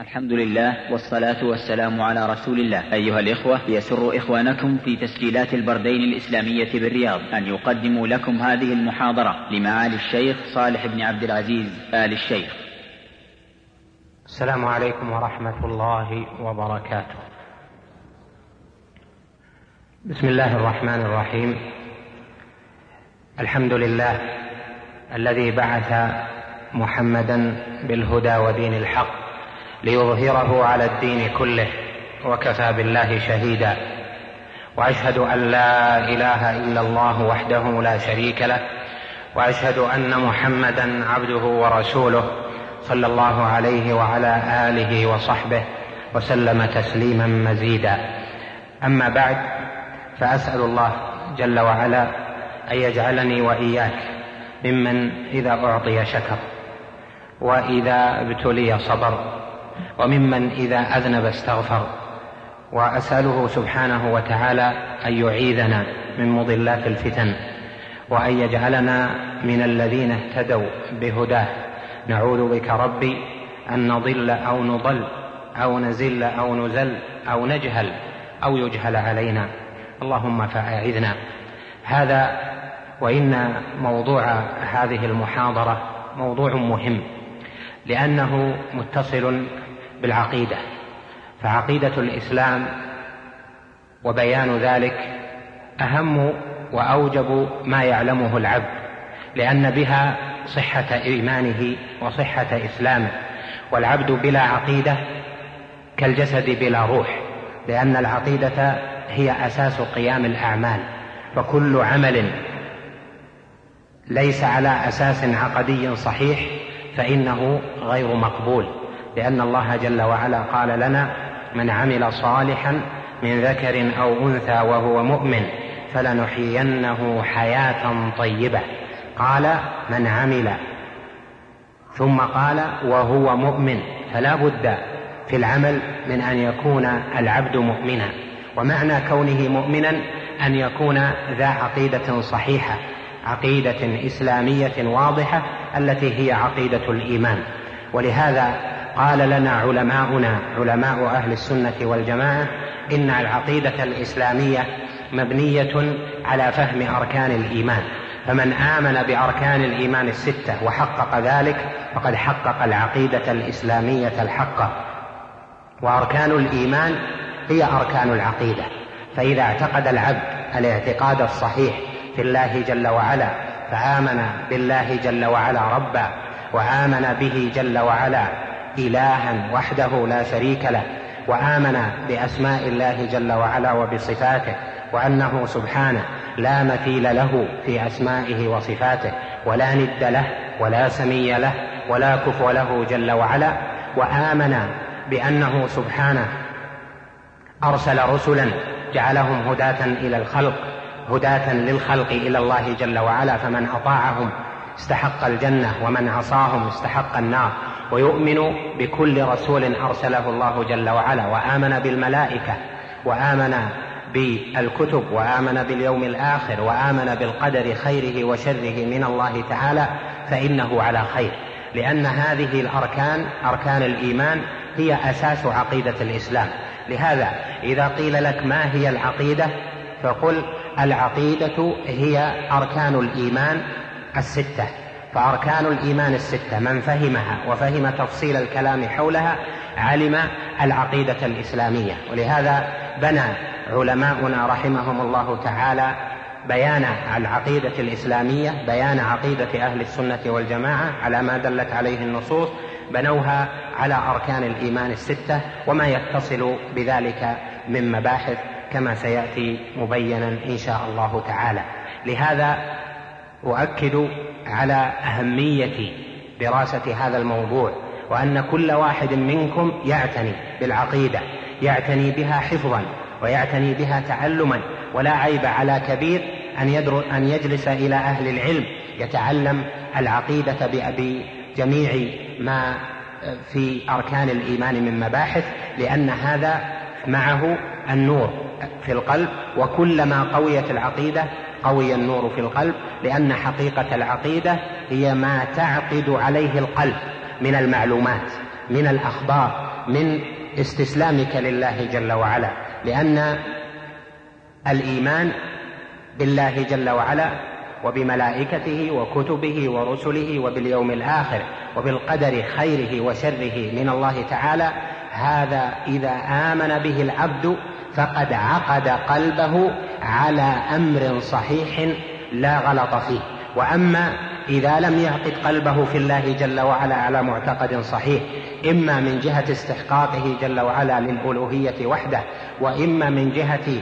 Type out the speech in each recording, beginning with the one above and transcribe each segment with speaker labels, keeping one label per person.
Speaker 1: الحمد لله والصلاة والسلام على رسول الله أيها الإخوة يسر إخوانكم في تسجيلات البردين الإسلامية بالرياض أن يقدموا لكم هذه المحاضرة لمعالي الشيخ صالح بن عبد العزيز آل الشيخ السلام عليكم ورحمة الله وبركاته بسم الله الرحمن الرحيم الحمد لله الذي بعث محمدا بالهدى ودين الحق ليظهره على الدين كله وكفى بالله شهيدا واشهد ان لا اله الا الله وحده لا شريك له واشهد ان محمدا عبده ورسوله صلى الله عليه وعلى اله وصحبه وسلم تسليما مزيدا اما بعد فاسال الله جل وعلا ان يجعلني واياك ممن اذا اعطي شكر واذا ابتلي صبر وممن إذا أذنب استغفر وأسأله سبحانه وتعالى أن يعيذنا من مضلات الفتن وأن يجعلنا من الذين اهتدوا بهداه نعوذ بك ربي أن نضل أو نضل أو نزل أو نزل أو نجهل أو يجهل علينا اللهم فأعذنا هذا وإن موضوع هذه المحاضرة موضوع مهم لأنه متصل بالعقيدة فعقيدة الإسلام وبيان ذلك أهم وأوجب ما يعلمه العبد لأن بها صحة إيمانه وصحة إسلامه والعبد بلا عقيدة كالجسد بلا روح لأن العقيدة هي أساس قيام الأعمال فكل عمل ليس على أساس عقدي صحيح فإنه غير مقبول لأن الله جل وعلا قال لنا من عمل صالحا من ذكر أو أنثى وهو مؤمن فلنحيينه حياة طيبة قال من عمل ثم قال وهو مؤمن فلا بد في العمل من أن يكون العبد مؤمنا ومعنى كونه مؤمنا أن يكون ذا عقيدة صحيحة عقيدة إسلامية واضحة التي هي عقيدة الإيمان ولهذا قال لنا علماؤنا علماء أهل السنة والجماعة إن العقيدة الإسلامية مبنية على فهم أركان الإيمان فمن آمن بأركان الإيمان الستة وحقق ذلك فقد حقق العقيدة الإسلامية الحقة وأركان الإيمان هي أركان العقيدة فإذا اعتقد العبد الاعتقاد الصحيح في الله جل وعلا فآمن بالله جل وعلا ربا وآمن به جل وعلا إلها وحده لا شريك له وآمن بأسماء الله جل وعلا وبصفاته وأنه سبحانه لا مثيل له في أسمائه وصفاته ولا ند له ولا سمي له ولا كفو له جل وعلا وآمن بأنه سبحانه أرسل رسلا جعلهم هداة إلى الخلق هداة للخلق إلى الله جل وعلا فمن أطاعهم استحق الجنة ومن عصاهم استحق النار ويؤمن بكل رسول ارسله الله جل وعلا وامن بالملائكه وامن بالكتب وامن باليوم الاخر وامن بالقدر خيره وشره من الله تعالى فانه على خير لان هذه الاركان اركان الايمان هي اساس عقيده الاسلام لهذا اذا قيل لك ما هي العقيده فقل العقيده هي اركان الايمان السته فأركان الإيمان الستة من فهمها وفهم تفصيل الكلام حولها علم العقيدة الإسلامية ولهذا بنى علماؤنا رحمهم الله تعالى بيان العقيدة الإسلامية بيان عقيدة أهل السنة والجماعة على ما دلت عليه النصوص بنوها على أركان الإيمان الستة وما يتصل بذلك من مباحث كما سيأتي مبينا إن شاء الله تعالى لهذا أؤكد على أهمية دراسة هذا الموضوع وأن كل واحد منكم يعتني بالعقيدة يعتني بها حفظا ويعتني بها تعلما ولا عيب على كبير أن, يدر أن يجلس إلى أهل العلم يتعلم العقيدة بجميع ما آه، في أركان الإيمان من مباحث لأن هذا معه النور في القلب وكلما قويت العقيدة قوي النور في القلب لأن حقيقة العقيدة هي ما تعقد عليه القلب من المعلومات من الأخبار من استسلامك لله جل وعلا لأن الإيمان بالله جل وعلا وبملائكته وكتبه ورسله وباليوم الآخر وبالقدر خيره وشره من الله تعالى هذا إذا آمن به العبد فقد عقد قلبه على امر صحيح لا غلط فيه واما اذا لم يعقد قلبه في الله جل وعلا على معتقد صحيح اما من جهه استحقاقه جل وعلا للالوهيه وحده واما من جهه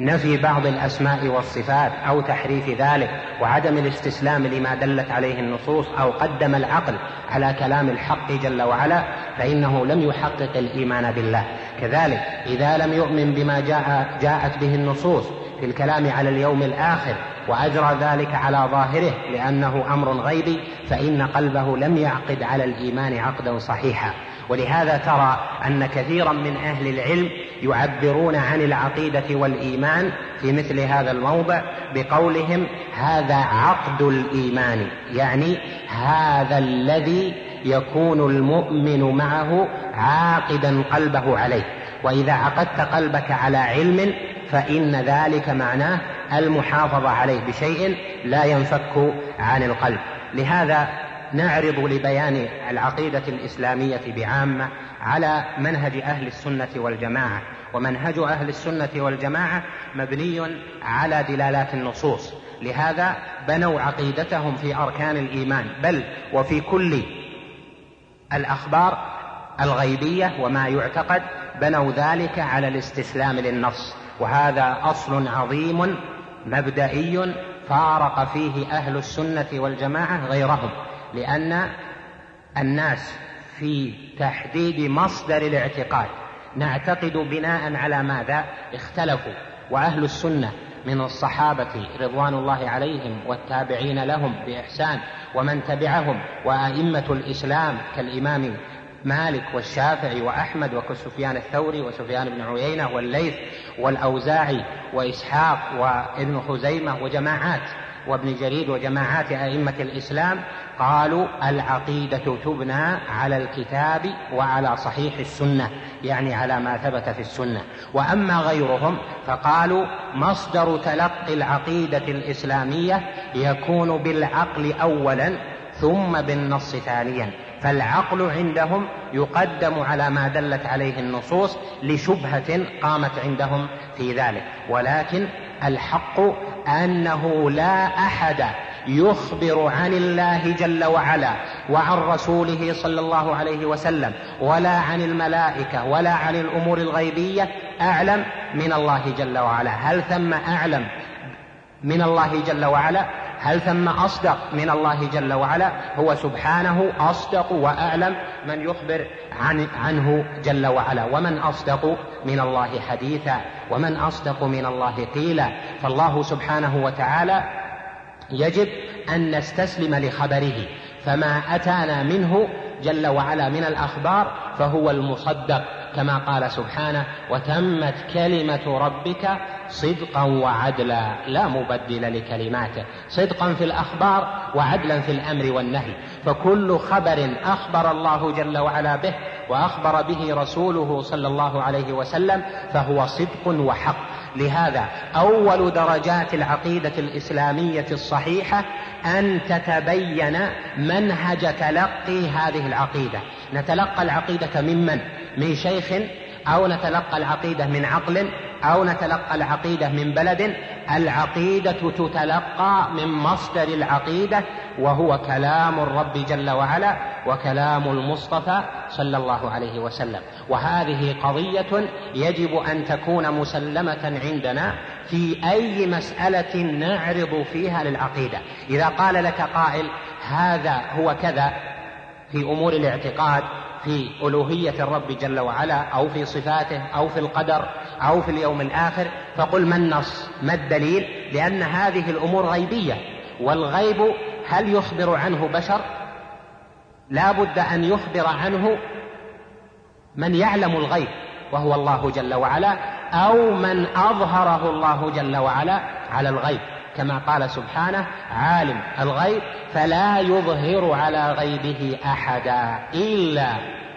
Speaker 1: نفي بعض الاسماء والصفات او تحريف ذلك وعدم الاستسلام لما دلت عليه النصوص او قدم العقل على كلام الحق جل وعلا فانه لم يحقق الايمان بالله كذلك اذا لم يؤمن بما جاء جاءت به النصوص في الكلام على اليوم الاخر واجرى ذلك على ظاهره لانه امر غيبي فان قلبه لم يعقد على الايمان عقدا صحيحا ولهذا ترى أن كثيرا من أهل العلم يعبرون عن العقيدة والإيمان في مثل هذا الموضع بقولهم هذا عقد الإيمان يعني هذا الذي يكون المؤمن معه عاقدا قلبه عليه وإذا عقدت قلبك على علم فإن ذلك معناه المحافظة عليه بشيء لا ينفك عن القلب لهذا نعرض لبيان العقيدة الإسلامية بعامة على منهج أهل السنة والجماعة ومنهج أهل السنة والجماعة مبني على دلالات النصوص لهذا بنوا عقيدتهم في أركان الإيمان بل وفي كل الأخبار الغيبية وما يعتقد بنوا ذلك على الاستسلام للنص وهذا أصل عظيم مبدئي فارق فيه أهل السنة والجماعة غيرهم لأن الناس في تحديد مصدر الاعتقاد نعتقد بناء على ماذا اختلفوا وأهل السنة من الصحابة رضوان الله عليهم والتابعين لهم بإحسان ومن تبعهم وأئمة الإسلام كالإمام مالك والشافعي وأحمد وسفيان الثوري وسفيان بن عيينة والليث والأوزاعي وإسحاق وابن خزيمة وجماعات وابن جرير وجماعات أئمة الإسلام قالوا العقيدة تبنى على الكتاب وعلى صحيح السنة يعني على ما ثبت في السنة وأما غيرهم فقالوا مصدر تلقي العقيدة الإسلامية يكون بالعقل أولا ثم بالنص ثانيا فالعقل عندهم يقدم على ما دلت عليه النصوص لشبهة قامت عندهم في ذلك ولكن الحق انه لا احد يخبر عن الله جل وعلا وعن رسوله صلى الله عليه وسلم ولا عن الملائكه ولا عن الامور الغيبيه اعلم من الله جل وعلا هل ثم اعلم من الله جل وعلا هل ثم أصدق من الله جل وعلا هو سبحانه أصدق وأعلم من يخبر عن عنه جل وعلا ومن أصدق من الله حديثا ومن أصدق من الله قيلا فالله سبحانه وتعالى يجب أن نستسلم لخبره فما أتانا منه جل وعلا من الأخبار فهو المصدق كما قال سبحانه وتمت كلمه ربك صدقا وعدلا لا مبدل لكلماته صدقا في الاخبار وعدلا في الامر والنهي فكل خبر اخبر الله جل وعلا به واخبر به رسوله صلى الله عليه وسلم فهو صدق وحق لهذا اول درجات العقيده الاسلاميه الصحيحه ان تتبين منهج تلقي هذه العقيده نتلقى العقيده ممن من شيخ أو نتلقى العقيدة من عقل أو نتلقى العقيدة من بلد العقيدة تتلقى من مصدر العقيدة وهو كلام الرب جل وعلا وكلام المصطفى صلى الله عليه وسلم وهذه قضية يجب أن تكون مسلمة عندنا في أي مسألة نعرض فيها للعقيدة إذا قال لك قائل هذا هو كذا في أمور الاعتقاد في ألوهية الرب جل وعلا أو في صفاته أو في القدر أو في اليوم الآخر فقل ما النص ما الدليل لأن هذه الأمور غيبية والغيب هل يخبر عنه بشر لا بد أن يخبر عنه من يعلم الغيب وهو الله جل وعلا أو من أظهره الله جل وعلا على الغيب كما قال سبحانه عالم الغيب فلا يظهر على غيبه احدا الا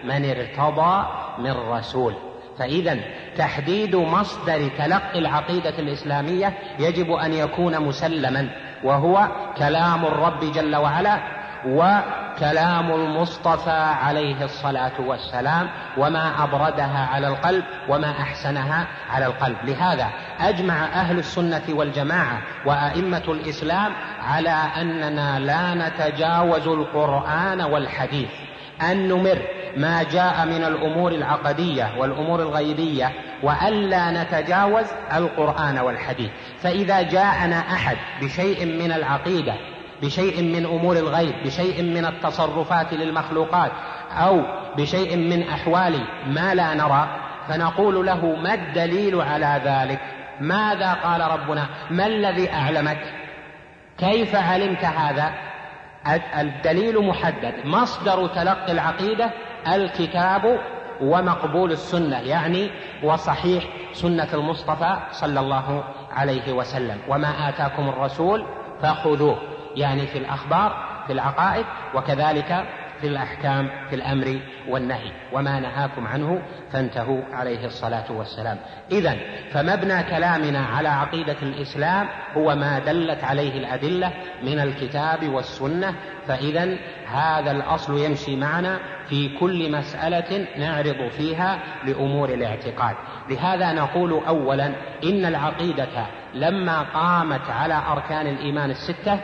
Speaker 1: من ارتضى من رسول فاذا تحديد مصدر تلقي العقيده الاسلاميه يجب ان يكون مسلما وهو كلام الرب جل وعلا وكلام المصطفى عليه الصلاه والسلام وما ابردها على القلب وما احسنها على القلب لهذا أجمع أهل السنة والجماعة وأئمة الإسلام على أننا لا نتجاوز القرآن والحديث أن نمر ما جاء من الأمور العقدية والأمور الغيبية وألا نتجاوز القرآن والحديث فإذا جاءنا أحد بشيء من العقيدة بشيء من امور الغيب بشيء من التصرفات للمخلوقات او بشيء من احوال ما لا نرى فنقول له ما الدليل على ذلك ماذا قال ربنا ما الذي أعلمك كيف علمت هذا الدليل محدد مصدر تلقي العقيدة الكتاب ومقبول السنة يعني وصحيح سنة المصطفى صلى الله عليه وسلم وما آتاكم الرسول فخذوه يعني في الأخبار في العقائد وكذلك في الأحكام في الأمر والنهي وما نهاكم عنه فانتهوا عليه الصلاة والسلام إذا فمبنى كلامنا على عقيدة الإسلام هو ما دلت عليه الأدلة من الكتاب والسنة فإذا هذا الأصل يمشي معنا في كل مسألة نعرض فيها لأمور الاعتقاد لهذا نقول أولا إن العقيدة لما قامت على أركان الإيمان الستة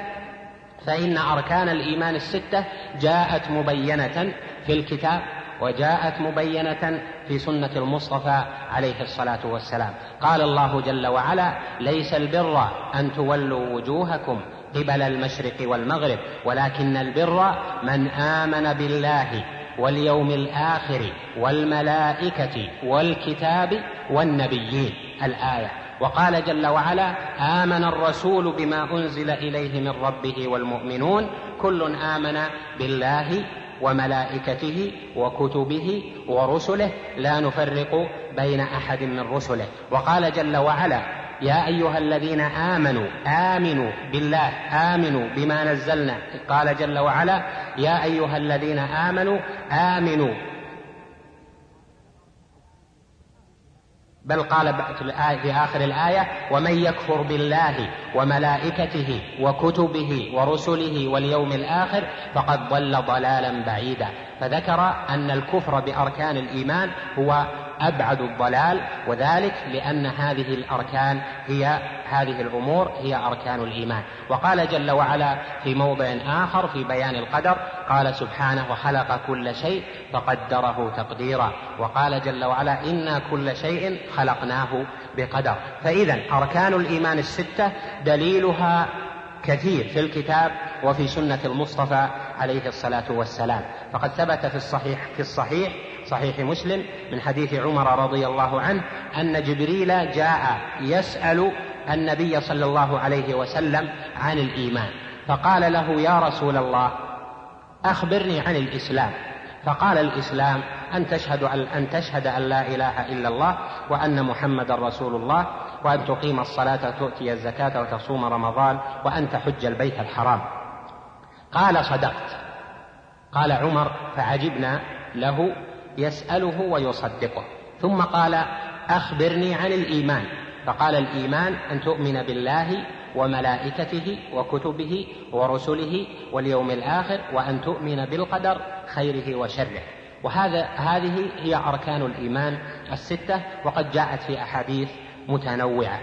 Speaker 1: فإن أركان الإيمان الستة جاءت مبينة في الكتاب وجاءت مبينة في سنة المصطفى عليه الصلاة والسلام قال الله جل وعلا ليس البر أن تولوا وجوهكم قبل المشرق والمغرب ولكن البر من آمن بالله واليوم الآخر والملائكة والكتاب والنبيين الآية وقال جل وعلا امن الرسول بما انزل اليه من ربه والمؤمنون كل امن بالله وملائكته وكتبه ورسله لا نفرق بين احد من رسله وقال جل وعلا يا ايها الذين امنوا امنوا بالله امنوا بما نزلنا قال جل وعلا يا ايها الذين امنوا امنوا بل قال في آخر الآية ومن يكفر بالله وملائكته وكتبه ورسله واليوم الآخر فقد ضل ضلالا بعيدا فذكر أن الكفر بأركان الإيمان هو أبعد الضلال وذلك لأن هذه الأركان هي هذه الأمور هي أركان الإيمان وقال جل وعلا في موضع آخر في بيان القدر قال سبحانه وخلق كل شيء فقدره تقديرا وقال جل وعلا إنا كل شيء خلقناه بقدر فإذا أركان الإيمان الستة دليلها كثير في الكتاب وفي سنة المصطفى عليه الصلاة والسلام فقد ثبت في الصحيح في الصحيح صحيح مسلم من حديث عمر رضي الله عنه أن جبريل جاء يسأل النبي صلى الله عليه وسلم عن الإيمان فقال له يا رسول الله أخبرني عن الإسلام فقال الإسلام أن تشهد أن تشهد أن لا إله إلا الله وأن محمد رسول الله وأن تقيم الصلاة وتؤتي الزكاة وتصوم رمضان وأن تحج البيت الحرام قال صدقت قال عمر فعجبنا له يسأله ويصدقه ثم قال أخبرني عن الإيمان فقال الإيمان أن تؤمن بالله وملائكته وكتبه ورسله واليوم الآخر وأن تؤمن بالقدر خيره وشره وهذا هذه هي أركان الإيمان الستة وقد جاءت في أحاديث متنوعة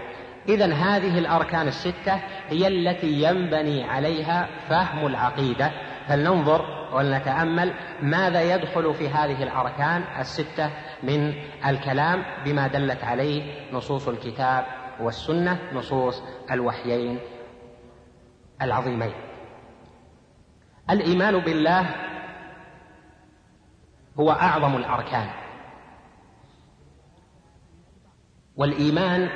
Speaker 1: إذا هذه الأركان الستة هي التي ينبني عليها فهم العقيدة فلننظر ولنتامل ماذا يدخل في هذه الاركان السته من الكلام بما دلت عليه نصوص الكتاب والسنه نصوص الوحيين العظيمين الايمان بالله هو اعظم الاركان والايمان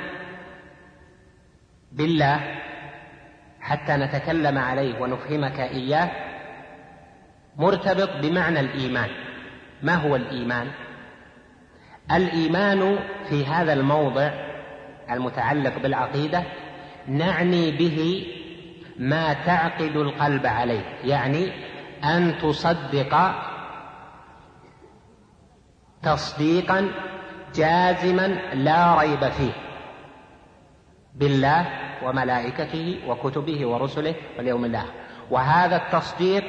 Speaker 1: بالله حتى نتكلم عليه ونفهمك اياه مرتبط بمعنى الايمان ما هو الايمان الايمان في هذا الموضع المتعلق بالعقيده نعني به ما تعقد القلب عليه يعني ان تصدق تصديقا جازما لا ريب فيه بالله وملائكته وكتبه ورسله واليوم الاخر وهذا التصديق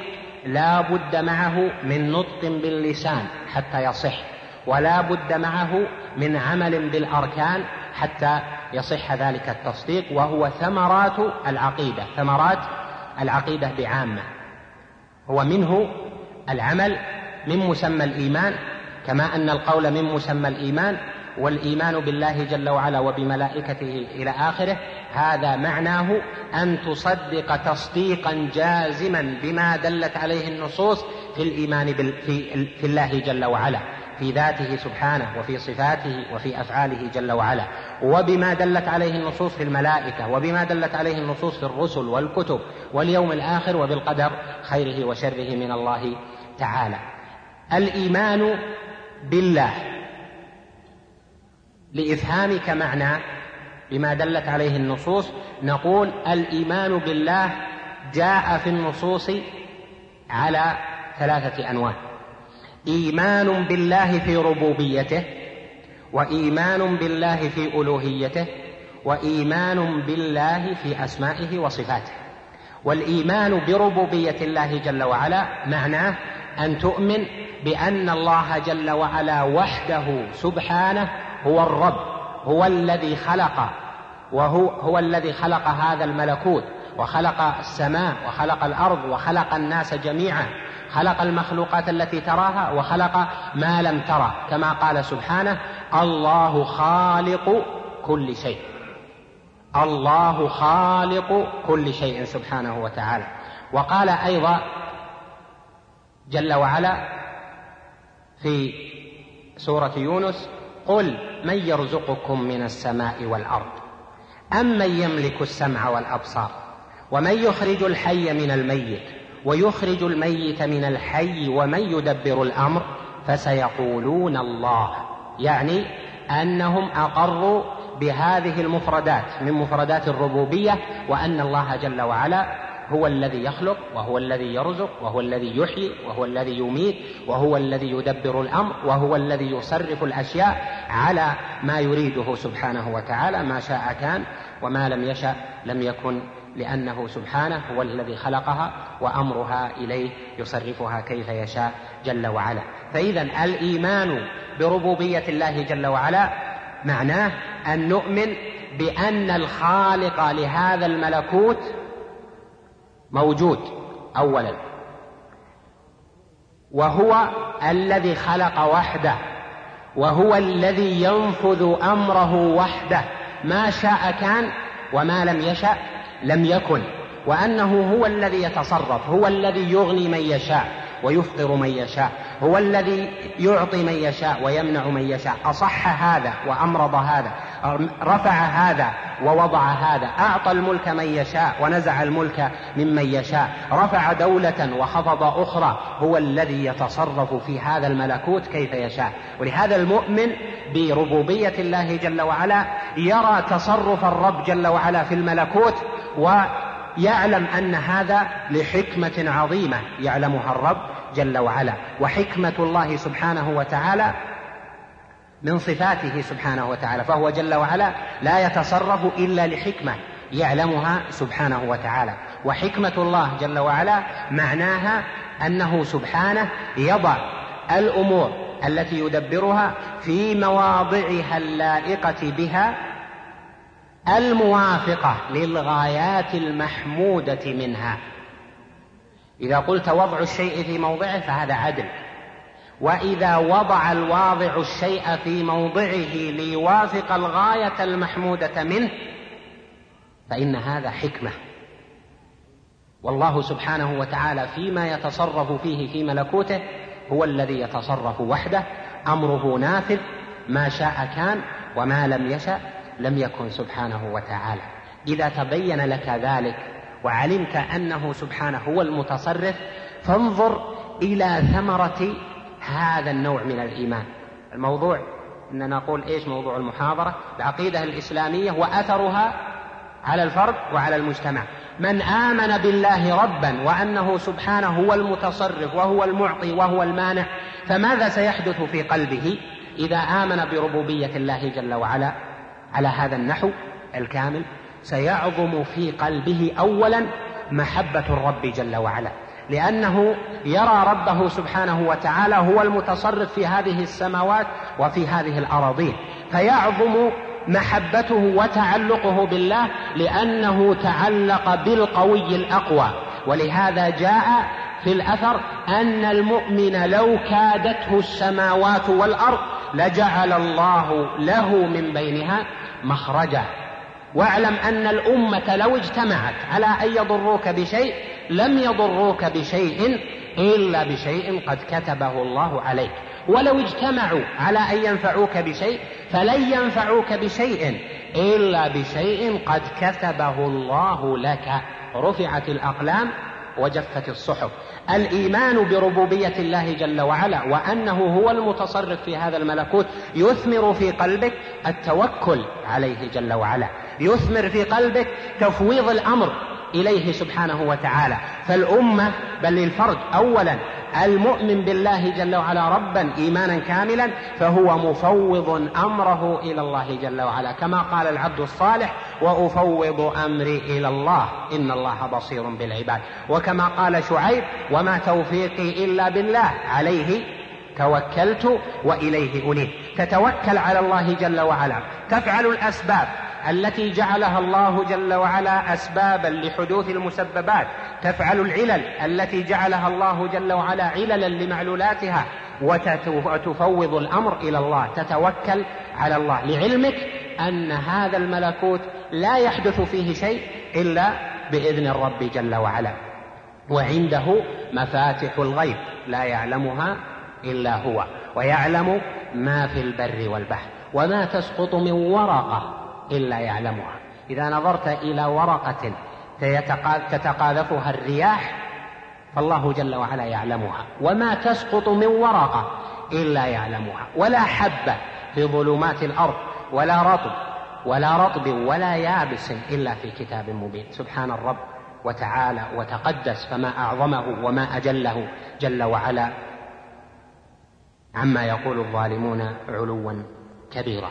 Speaker 1: لا بد معه من نطق باللسان حتى يصح ولا بد معه من عمل بالاركان حتى يصح ذلك التصديق وهو ثمرات العقيده ثمرات العقيده بعامه هو منه العمل من مسمى الايمان كما ان القول من مسمى الايمان والايمان بالله جل وعلا وبملائكته الى اخره هذا معناه ان تصدق تصديقا جازما بما دلت عليه النصوص في الايمان بال في, في الله جل وعلا في ذاته سبحانه وفي صفاته وفي افعاله جل وعلا وبما دلت عليه النصوص في الملائكه وبما دلت عليه النصوص في الرسل والكتب واليوم الاخر وبالقدر خيره وشره من الله تعالى الايمان بالله لإفهامك معنى بما دلت عليه النصوص نقول الإيمان بالله جاء في النصوص على ثلاثة أنواع إيمان بالله في ربوبيته وإيمان بالله في ألوهيته وإيمان بالله في أسمائه وصفاته والإيمان بربوبية الله جل وعلا معناه أن تؤمن بأن الله جل وعلا وحده سبحانه هو الرب هو الذي خلق وهو هو الذي خلق هذا الملكوت وخلق السماء وخلق الارض وخلق الناس جميعا خلق المخلوقات التي تراها وخلق ما لم ترى كما قال سبحانه الله خالق كل شيء الله خالق كل شيء سبحانه وتعالى وقال ايضا جل وعلا في سوره يونس قل من يرزقكم من السماء والارض ام من يملك السمع والابصار ومن يخرج الحي من الميت ويخرج الميت من الحي ومن يدبر الامر فسيقولون الله يعني انهم اقروا بهذه المفردات من مفردات الربوبيه وان الله جل وعلا هو الذي يخلق وهو الذي يرزق وهو الذي يحيي وهو الذي يميت وهو الذي يدبر الامر وهو الذي يصرف الاشياء على ما يريده سبحانه وتعالى ما شاء كان وما لم يشا لم يكن لانه سبحانه هو الذي خلقها وامرها اليه يصرفها كيف يشاء جل وعلا فاذا الايمان بربوبيه الله جل وعلا معناه ان نؤمن بان الخالق لهذا الملكوت موجود اولا وهو الذي خلق وحده وهو الذي ينفذ امره وحده ما شاء كان وما لم يشا لم يكن وانه هو الذي يتصرف هو الذي يغني من يشاء ويفقر من يشاء هو الذي يعطي من يشاء ويمنع من يشاء اصح هذا وامرض هذا رفع هذا ووضع هذا أعطى الملك من يشاء ونزع الملك ممن يشاء رفع دولة وخفض أخرى هو الذي يتصرف في هذا الملكوت كيف يشاء ولهذا المؤمن بربوبية الله جل وعلا يرى تصرف الرب جل وعلا في الملكوت ويعلم أن هذا لحكمة عظيمة يعلمها الرب جل وعلا وحكمة الله سبحانه وتعالى من صفاته سبحانه وتعالى فهو جل وعلا لا يتصرف الا لحكمه يعلمها سبحانه وتعالى وحكمه الله جل وعلا معناها انه سبحانه يضع الامور التي يدبرها في مواضعها اللائقه بها الموافقه للغايات المحموده منها اذا قلت وضع الشيء في موضعه فهذا عدل واذا وضع الواضع الشيء في موضعه ليوافق الغايه المحموده منه فان هذا حكمه والله سبحانه وتعالى فيما يتصرف فيه في ملكوته هو الذي يتصرف وحده امره نافذ ما شاء كان وما لم يشا لم يكن سبحانه وتعالى اذا تبين لك ذلك وعلمت انه سبحانه هو المتصرف فانظر الى ثمره هذا النوع من الإيمان الموضوع أننا نقول إيش موضوع المحاضرة العقيدة الإسلامية وأثرها على الفرد وعلى المجتمع من آمن بالله ربا وأنه سبحانه هو المتصرف وهو المعطي وهو المانع فماذا سيحدث في قلبه إذا آمن بربوبية الله جل وعلا على هذا النحو الكامل سيعظم في قلبه أولا محبة الرب جل وعلا لأنه يرى ربه سبحانه وتعالى هو المتصرف في هذه السماوات وفي هذه الأراضين فيعظم محبته وتعلقه بالله لأنه تعلق بالقوي الأقوى ولهذا جاء في الأثر أن المؤمن لو كادته السماوات والأرض لجعل الله له من بينها مخرجا واعلم أن الأمة لو اجتمعت على أن يضروك بشيء لم يضروك بشيء إلا بشيء قد كتبه الله عليك ولو اجتمعوا على أن ينفعوك بشيء فلن ينفعوك بشيء إلا بشيء قد كتبه الله لك رفعت الأقلام وجفت الصحف الايمان بربوبيه الله جل وعلا وانه هو المتصرف في هذا الملكوت يثمر في قلبك التوكل عليه جل وعلا يثمر في قلبك تفويض الامر إليه سبحانه وتعالى فالأمة بل للفرد أولا المؤمن بالله جل وعلا ربا إيمانا كاملا فهو مفوض أمره إلى الله جل وعلا كما قال العبد الصالح وأفوض أمري إلى الله إن الله بصير بالعباد وكما قال شعيب وما توفيقي إلا بالله عليه توكلت واليه انيب تتوكل على الله جل وعلا تفعل الاسباب التي جعلها الله جل وعلا اسبابا لحدوث المسببات تفعل العلل التي جعلها الله جل وعلا عللا لمعلولاتها وتفوض الامر الى الله تتوكل على الله لعلمك ان هذا الملكوت لا يحدث فيه شيء الا باذن الرب جل وعلا وعنده مفاتح الغيب لا يعلمها الا هو ويعلم ما في البر والبحر وما تسقط من ورقه إلا يعلمها إذا نظرت إلى ورقة تتقاذفها الرياح فالله جل وعلا يعلمها وما تسقط من ورقة إلا يعلمها ولا حبة في ظلمات الأرض ولا رطب ولا رطب ولا يابس إلا في كتاب مبين سبحان الرب وتعالى وتقدس فما أعظمه وما أجله جل وعلا عما يقول الظالمون علوا كبيرا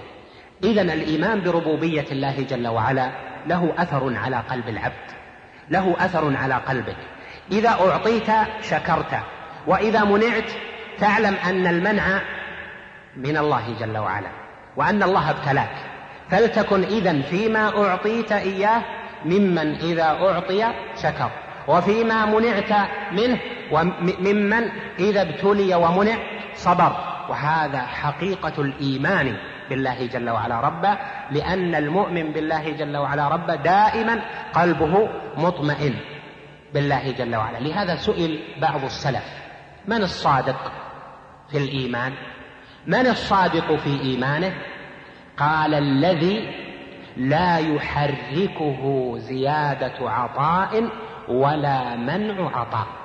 Speaker 1: إذا الإيمان بربوبية الله جل وعلا له أثر على قلب العبد له أثر على قلبك إذا أعطيت شكرت وإذا منعت تعلم أن المنع من الله جل وعلا وأن الله ابتلاك فلتكن إذا فيما أعطيت إياه ممن إذا أعطي شكر وفيما منعت منه وممن إذا ابتلي ومنع صبر وهذا حقيقة الإيمان بالله جل وعلا ربا لأن المؤمن بالله جل وعلا ربا دائما قلبه مطمئن بالله جل وعلا لهذا سئل بعض السلف من الصادق في الإيمان من الصادق في إيمانه قال الذي لا يحركه زيادة عطاء ولا منع عطاء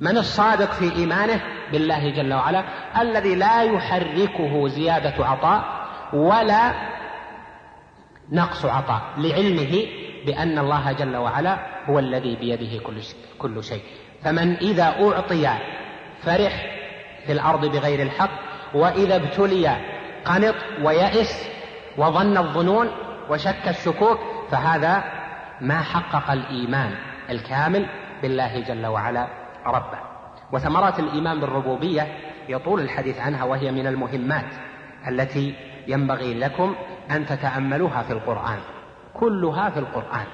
Speaker 1: من الصادق في ايمانه بالله جل وعلا الذي لا يحركه زياده عطاء ولا نقص عطاء لعلمه بان الله جل وعلا هو الذي بيده كل شيء فمن اذا اعطي فرح في الارض بغير الحق واذا ابتلي قنط ويئس وظن الظنون وشك الشكوك فهذا ما حقق الايمان الكامل بالله جل وعلا ربه وثمرات الإيمان بالربوبية يطول الحديث عنها وهي من المهمات التي ينبغي لكم أن تتأملوها في القرآن كلها في القرآن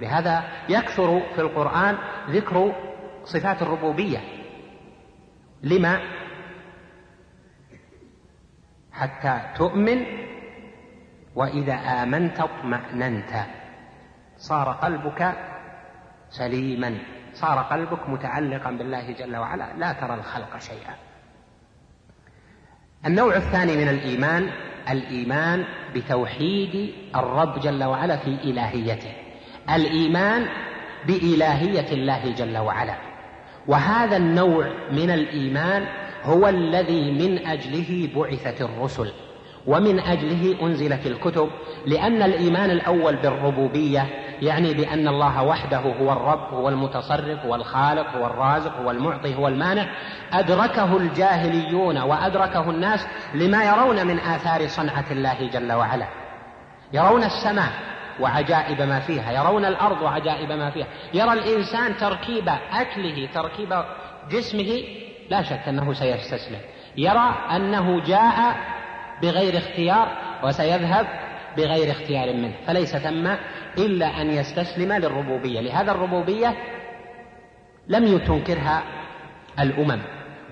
Speaker 1: لهذا يكثر في القرآن ذكر صفات الربوبية لما حتى تؤمن وإذا آمنت اطمأننت صار قلبك سليما صار قلبك متعلقا بالله جل وعلا لا ترى الخلق شيئا النوع الثاني من الايمان الايمان بتوحيد الرب جل وعلا في الهيته الايمان بالهيه الله جل وعلا وهذا النوع من الايمان هو الذي من اجله بعثت الرسل ومن اجله انزلت الكتب لان الايمان الاول بالربوبيه يعني بأن الله وحده هو الرب هو المتصرف هو الخالق هو الرازق هو المعطي هو المانع أدركه الجاهليون وأدركه الناس لما يرون من آثار صنعة الله جل وعلا يرون السماء وعجائب ما فيها يرون الأرض وعجائب ما فيها يرى الإنسان تركيب أكله تركيب جسمه لا شك أنه سيستسلم يرى أنه جاء بغير اختيار وسيذهب بغير اختيار منه فليس ثم إلا أن يستسلم للربوبية لهذا الربوبية لم تنكرها الأمم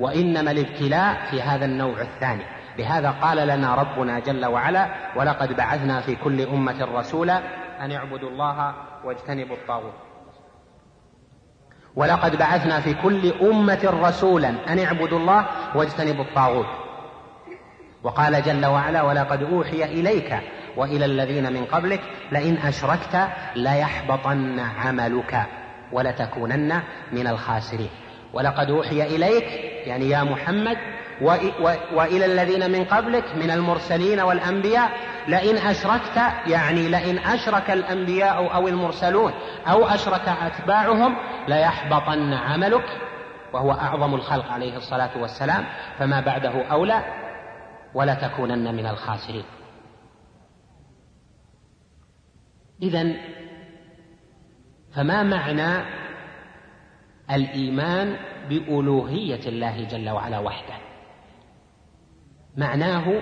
Speaker 1: وإنما الابتلاء في هذا النوع الثاني لهذا قال لنا ربنا جل وعلا ولقد بعثنا في كل أمة رسولا أن اعبدوا الله واجتنبوا الطاغوت ولقد بعثنا في كل أمة رسولا أن اعبدوا الله واجتنبوا الطاغوت وقال جل وعلا ولقد أوحي إليك وإلى الذين من قبلك لئن أشركت ليحبطن عملك ولتكونن من الخاسرين ولقد أوحي إليك يعني يا محمد وإلى الذين من قبلك من المرسلين والأنبياء لئن أشركت يعني لئن أشرك الأنبياء أو المرسلون أو أشرك أتباعهم ليحبطن عملك وهو أعظم الخلق عليه الصلاة والسلام فما بعده أولى ولتكونن من الخاسرين إذا فما معنى الإيمان بألوهية الله جل وعلا وحده معناه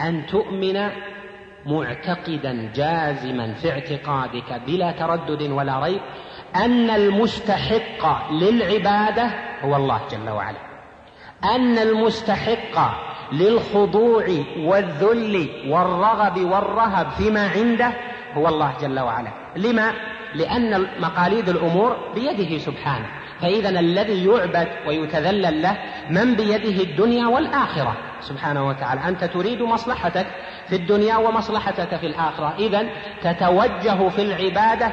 Speaker 1: أن تؤمن معتقدا جازما في اعتقادك بلا تردد ولا ريب أن المستحق للعبادة هو الله جل وعلا أن المستحق للخضوع والذل والرغب والرهب فيما عنده هو الله جل وعلا لما لان مقاليد الامور بيده سبحانه فاذا الذي يعبد ويتذلل له من بيده الدنيا والاخره سبحانه وتعالى انت تريد مصلحتك في الدنيا ومصلحتك في الاخره اذا تتوجه في العباده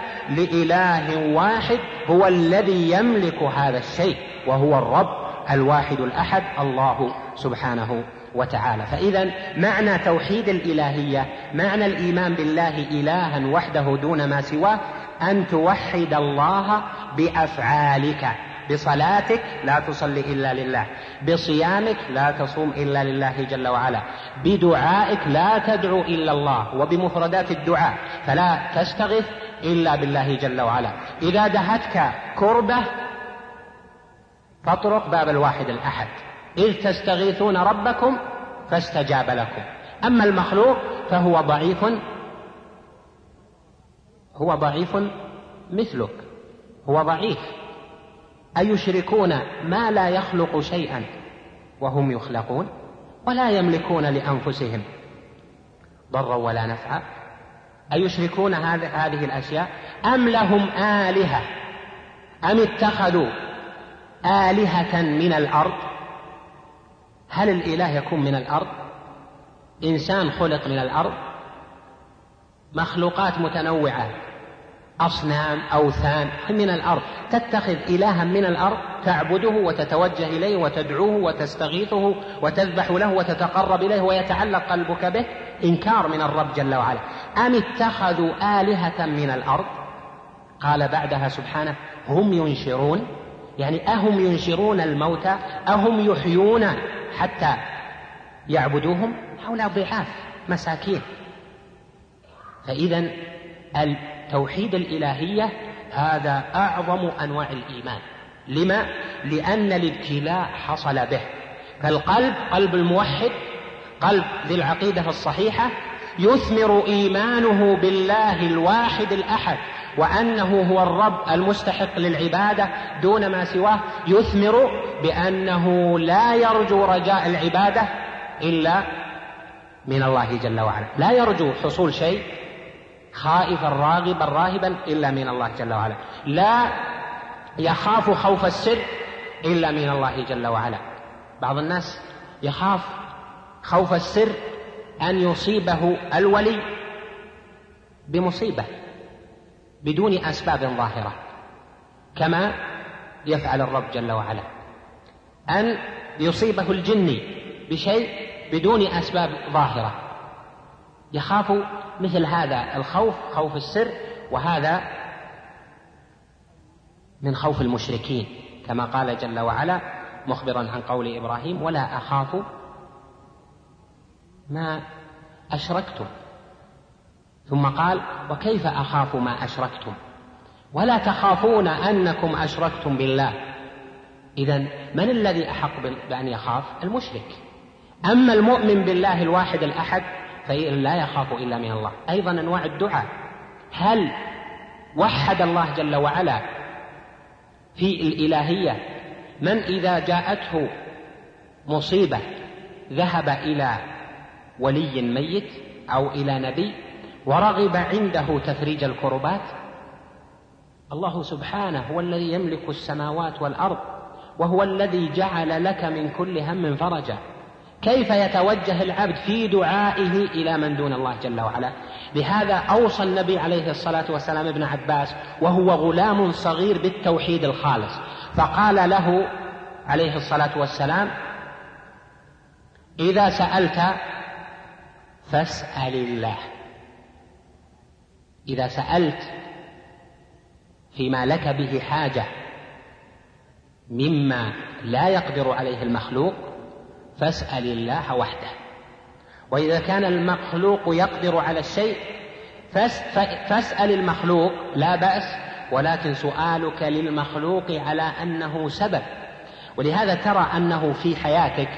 Speaker 1: لاله واحد هو الذي يملك هذا الشيء وهو الرب الواحد الاحد الله سبحانه وتعالى فإذا معنى توحيد الإلهية معنى الإيمان بالله إلها وحده دون ما سواه أن توحد الله بأفعالك بصلاتك لا تصلي الا لله بصيامك لا تصوم الا لله جل وعلا بدعائك لا تدعو الا الله وبمفردات الدعاء فلا تستغث الا بالله جل وعلا اذا دهتك كربه فاطرق باب الواحد الاحد إذ تستغيثون ربكم فاستجاب لكم أما المخلوق فهو ضعيف هو ضعيف مثلك هو ضعيف أيشركون ما لا يخلق شيئا وهم يخلقون ولا يملكون لأنفسهم ضرا ولا نفعا أيشركون هذه الأشياء أم لهم آلهة أم اتخذوا آلهة من الأرض هل الإله يكون من الأرض إنسان خلق من الأرض مخلوقات متنوعة أصنام أوثان من الأرض تتخذ إلها من الأرض تعبده وتتوجه إليه وتدعوه وتستغيثه وتذبح له وتتقرب إليه ويتعلق قلبك به إنكار من الرب جل وعلا أم اتخذوا آلهة من الأرض قال بعدها سبحانه هم ينشرون يعني أهم ينشرون الموتى أهم يحيون حتى يعبدوهم هؤلاء ضعاف مساكين فإذا التوحيد الإلهية هذا أعظم أنواع الإيمان لما؟ لأن الابتلاء حصل به فالقلب قلب الموحد قلب ذي العقيدة الصحيحة يثمر إيمانه بالله الواحد الأحد وأنه هو الرب المستحق للعبادة دون ما سواه يثمر بأنه لا يرجو رجاء العبادة إلا من الله جل وعلا لا يرجو حصول شيء خائفا راغبا راهبا إلا من الله جل وعلا لا يخاف خوف السر إلا من الله جل وعلا بعض الناس يخاف خوف السر أن يصيبه الولي بمصيبة بدون أسباب ظاهرة كما يفعل الرب جل وعلا أن يصيبه الجني بشيء بدون أسباب ظاهرة يخاف مثل هذا الخوف خوف السر وهذا من خوف المشركين كما قال جل وعلا مخبرا عن قول إبراهيم ولا أخاف ما أشركتم ثم قال وكيف اخاف ما اشركتم ولا تخافون انكم اشركتم بالله اذا من الذي احق بان يخاف المشرك اما المؤمن بالله الواحد الاحد فلا يخاف الا من الله ايضا انواع الدعاء هل وحد الله جل وعلا في الالهيه من اذا جاءته مصيبه ذهب الى ولي ميت او الى نبي ورغب عنده تفريج الكربات الله سبحانه هو الذي يملك السماوات والارض وهو الذي جعل لك من كل هم فرجا كيف يتوجه العبد في دعائه الى من دون الله جل وعلا لهذا اوصى النبي عليه الصلاه والسلام ابن عباس وهو غلام صغير بالتوحيد الخالص فقال له عليه الصلاه والسلام اذا سالت فاسال الله إذا سألت فيما لك به حاجة مما لا يقدر عليه المخلوق فاسأل الله وحده وإذا كان المخلوق يقدر على الشيء فاسأل المخلوق لا بأس ولكن سؤالك للمخلوق على أنه سبب ولهذا ترى أنه في حياتك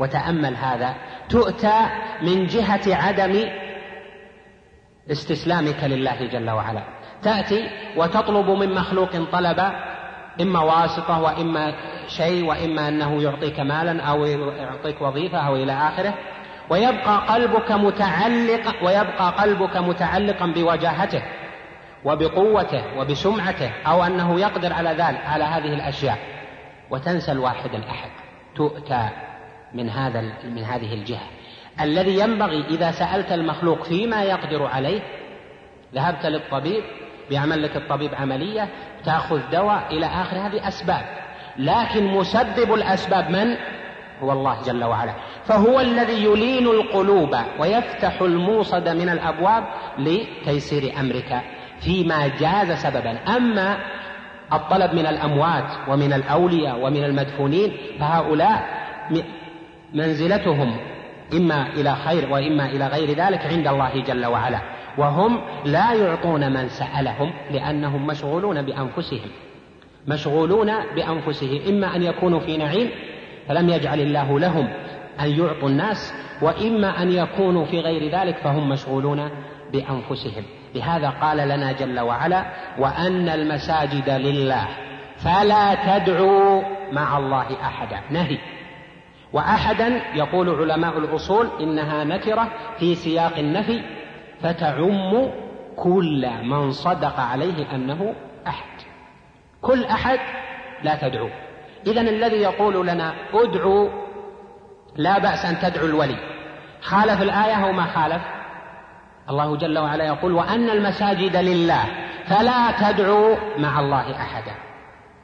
Speaker 1: وتأمل هذا تؤتى من جهة عدم استسلامك لله جل وعلا تأتي وتطلب من مخلوق طلب إما واسطة وإما شيء وإما أنه يعطيك مالا أو يعطيك وظيفة أو إلى آخره ويبقى قلبك متعلق ويبقى قلبك متعلقا بوجاهته وبقوته وبسمعته أو أنه يقدر على ذلك على هذه الأشياء وتنسى الواحد الأحد تؤتى من هذا من هذه الجهة الذي ينبغي إذا سألت المخلوق فيما يقدر عليه ذهبت للطبيب بيعمل لك الطبيب عملية تأخذ دواء إلى آخر هذه أسباب لكن مسبب الأسباب من؟ هو الله جل وعلا فهو الذي يلين القلوب ويفتح الموصد من الأبواب لتيسير أمرك فيما جاز سببا أما الطلب من الأموات ومن الأولياء ومن المدفونين فهؤلاء منزلتهم إما إلى خير وإما إلى غير ذلك عند الله جل وعلا وهم لا يعطون من سألهم لأنهم مشغولون بأنفسهم مشغولون بأنفسهم إما أن يكونوا في نعيم فلم يجعل الله لهم أن يعطوا الناس وإما أن يكونوا في غير ذلك فهم مشغولون بأنفسهم لهذا قال لنا جل وعلا وأن المساجد لله فلا تدعوا مع الله أحدا نهي وأحدا يقول علماء الأصول إنها نكرة في سياق النفي فتعم كل من صدق عليه أنه أحد كل أحد لا تدعو إذا الذي يقول لنا ادعو لا بأس أن تدعو الولي خالف الآية أو ما خالف الله جل وعلا يقول وأن المساجد لله فلا تدعو مع الله أحدا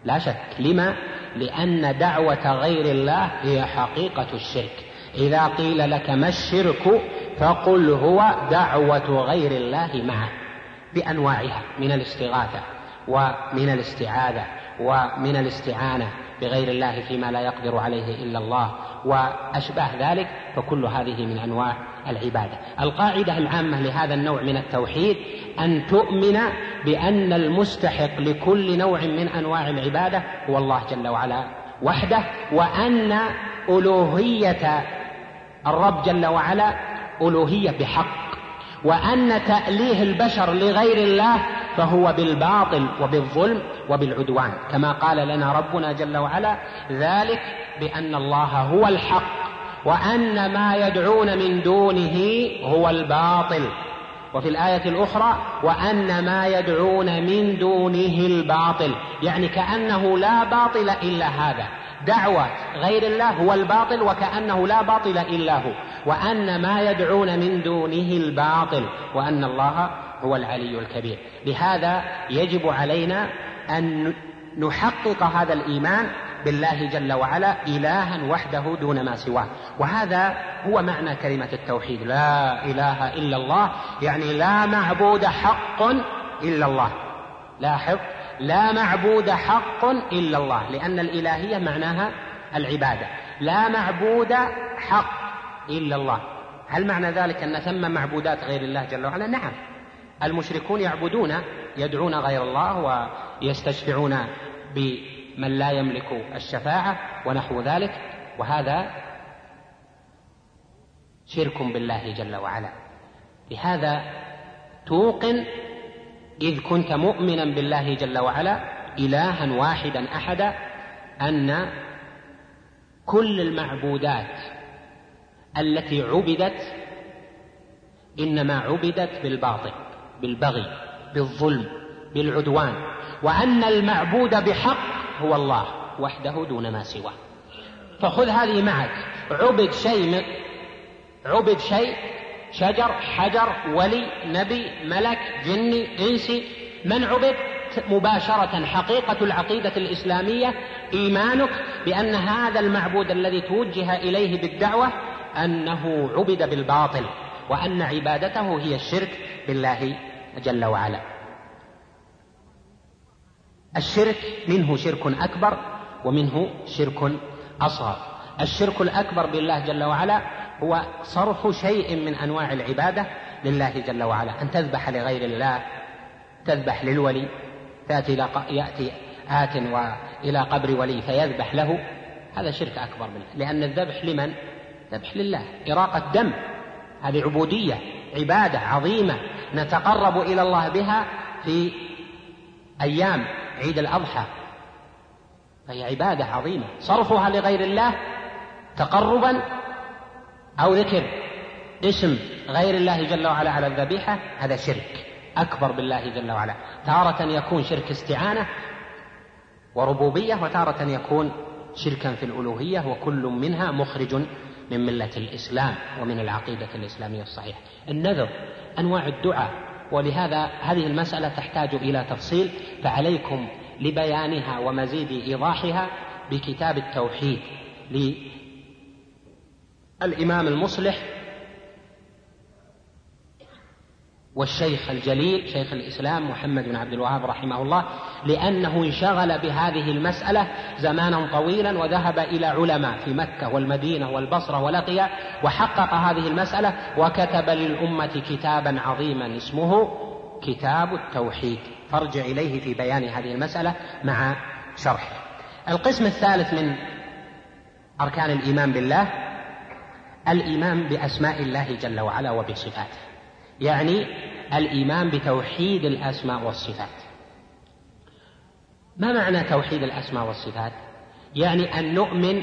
Speaker 1: لا شك لما لأن دعوة غير الله هي حقيقة الشرك إذا قيل لك ما الشرك فقل هو دعوة غير الله معه بأنواعها من الاستغاثة ومن الاستعاذة ومن الاستعانة بغير الله فيما لا يقدر عليه إلا الله وأشباه ذلك فكل هذه من أنواع العبادة القاعدة العامة لهذا النوع من التوحيد أن تؤمن بأن المستحق لكل نوع من أنواع العبادة هو الله جل وعلا وحده وأن ألوهية الرب جل وعلا ألوهية بحق وأن تأليه البشر لغير الله فهو بالباطل وبالظلم وبالعدوان كما قال لنا ربنا جل وعلا ذلك بأن الله هو الحق وأن ما يدعون من دونه هو الباطل وفي الآية الأخرى وأن ما يدعون من دونه الباطل يعني كأنه لا باطل إلا هذا دعوة غير الله هو الباطل وكأنه لا باطل إلا هو وأن ما يدعون من دونه الباطل وأن الله هو العلي الكبير لهذا يجب علينا أن نحقق هذا الإيمان بالله جل وعلا إلها وحده دون ما سواه وهذا هو معنى كلمة التوحيد لا إله إلا الله يعني لا معبود حق إلا الله لاحظ لا معبود حق إلا الله لأن الإلهية معناها العبادة لا معبود حق إلا الله هل معنى ذلك أن ثم معبودات غير الله جل وعلا نعم المشركون يعبدون يدعون غير الله ويستشفعون ب من لا يملك الشفاعة ونحو ذلك وهذا شرك بالله جل وعلا لهذا توقن إذ كنت مؤمنا بالله جل وعلا إلها واحدا أحدا أن كل المعبودات التي عبدت إنما عبدت بالباطل بالبغي بالظلم بالعدوان وأن المعبود بحق هو الله وحده دون ما سواه فخذ هذه معك عبد شيء عبد شيء شجر حجر ولي نبي ملك جني انسي من عبد مباشرة حقيقة العقيدة الإسلامية إيمانك بأن هذا المعبود الذي توجه إليه بالدعوة أنه عبد بالباطل وأن عبادته هي الشرك بالله جل وعلا الشرك منه شرك أكبر ومنه شرك أصغر الشرك الأكبر بالله جل وعلا هو صرف شيء من أنواع العبادة لله جل وعلا أن تذبح لغير الله تذبح للولي تأتي يأتي آت وإلى قبر ولي فيذبح له هذا شرك أكبر منه لأن الذبح لمن؟ ذبح لله إراقة دم هذه عبودية عبادة عظيمة نتقرب إلى الله بها في أيام عيد الأضحى فهي عبادة عظيمة صرفها لغير الله تقربا أو ذكر اسم غير الله جل وعلا على الذبيحة هذا شرك أكبر بالله جل وعلا تارة يكون شرك استعانة وربوبية وتارة يكون شركا في الألوهية وكل منها مخرج من ملة الإسلام ومن العقيدة الإسلامية الصحيحة النذر أنواع الدعاء ولهذا هذه المسألة تحتاج إلى تفصيل فعليكم لبيانها ومزيد إيضاحها بكتاب التوحيد للإمام المصلح والشيخ الجليل شيخ الإسلام محمد بن عبد الوهاب رحمه الله لأنه انشغل بهذه المسألة زمانا طويلا وذهب إلى علماء في مكة والمدينة والبصرة ولقي وحقق هذه المسألة وكتب للأمة كتابا عظيما اسمه كتاب التوحيد فارجع إليه في بيان هذه المسألة مع شرحه القسم الثالث من أركان الإيمان بالله الإيمان بأسماء الله جل وعلا وبصفاته يعني الإيمان بتوحيد الأسماء والصفات ما معنى توحيد الأسماء والصفات يعني أن نؤمن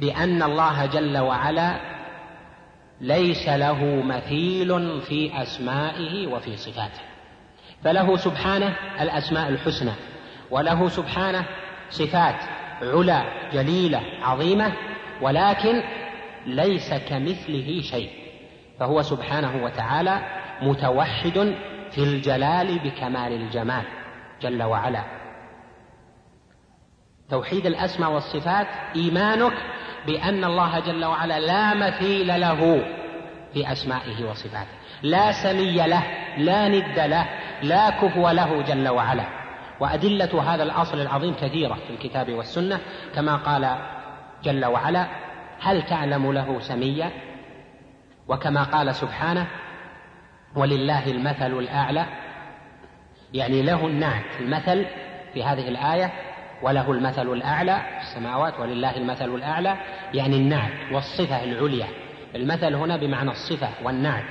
Speaker 1: بأن الله جل وعلا ليس له مثيل في أسمائه وفي صفاته فله سبحانه الأسماء الحسنى وله سبحانه صفات علا جليلة عظيمة ولكن ليس كمثله شيء فهو سبحانه وتعالى متوحد في الجلال بكمال الجمال جل وعلا توحيد الاسماء والصفات ايمانك بان الله جل وعلا لا مثيل له في اسمائه وصفاته لا سمي له لا ند له لا كفو له جل وعلا وادله هذا الاصل العظيم كثيره في الكتاب والسنه كما قال جل وعلا هل تعلم له سميا وكما قال سبحانه ولله المثل الاعلى يعني له النعت المثل في هذه الايه وله المثل الاعلى في السماوات ولله المثل الاعلى يعني النعت والصفه العليا المثل هنا بمعنى الصفه والنعت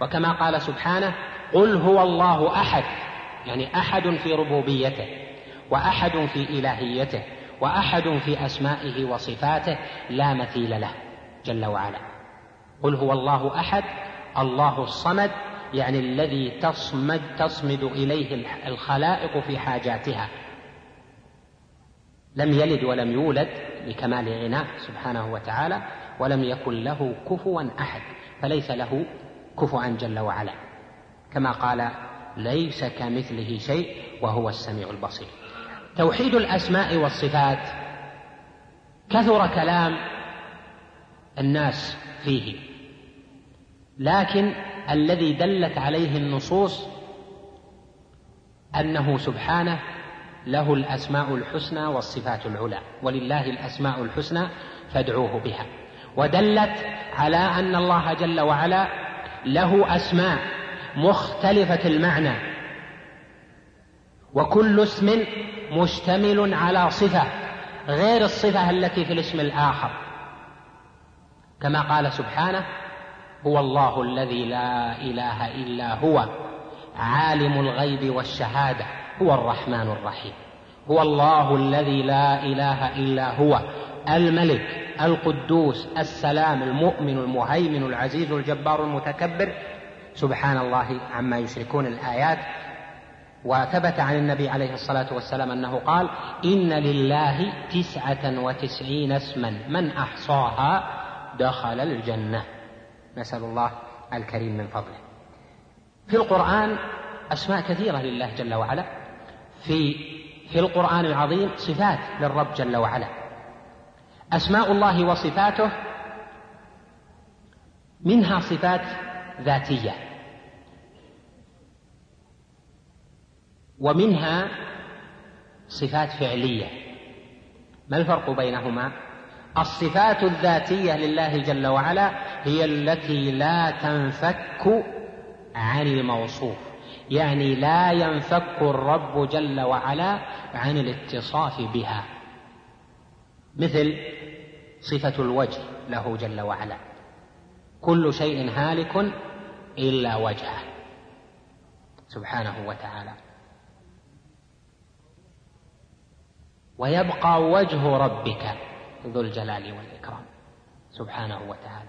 Speaker 1: وكما قال سبحانه قل هو الله احد يعني احد في ربوبيته واحد في الهيته واحد في اسمائه وصفاته لا مثيل له جل وعلا قل هو الله أحد الله الصمد يعني الذي تصمد تصمد إليه الخلائق في حاجاتها لم يلد ولم يولد لكمال غناه سبحانه وتعالى ولم يكن له كفوا أحد فليس له كفوا جل وعلا كما قال ليس كمثله شيء وهو السميع البصير توحيد الأسماء والصفات كثر كلام الناس فيه لكن الذي دلت عليه النصوص انه سبحانه له الاسماء الحسنى والصفات العلى ولله الاسماء الحسنى فادعوه بها ودلت على ان الله جل وعلا له اسماء مختلفه المعنى وكل اسم مشتمل على صفه غير الصفه التي في الاسم الاخر كما قال سبحانه هو الله الذي لا اله الا هو عالم الغيب والشهاده هو الرحمن الرحيم هو الله الذي لا اله الا هو الملك القدوس السلام المؤمن المهيمن العزيز الجبار المتكبر سبحان الله عما يشركون الايات وثبت عن النبي عليه الصلاه والسلام انه قال ان لله تسعه وتسعين اسما من احصاها دخل الجنه نسأل الله الكريم من فضله في القرآن أسماء كثيرة لله جل وعلا في في القرآن العظيم صفات للرب جل وعلا أسماء الله وصفاته منها صفات ذاتية ومنها صفات فعلية ما الفرق بينهما الصفات الذاتيه لله جل وعلا هي التي لا تنفك عن الموصوف يعني لا ينفك الرب جل وعلا عن الاتصاف بها مثل صفه الوجه له جل وعلا كل شيء هالك الا وجهه سبحانه وتعالى ويبقى وجه ربك ذو الجلال والإكرام سبحانه وتعالى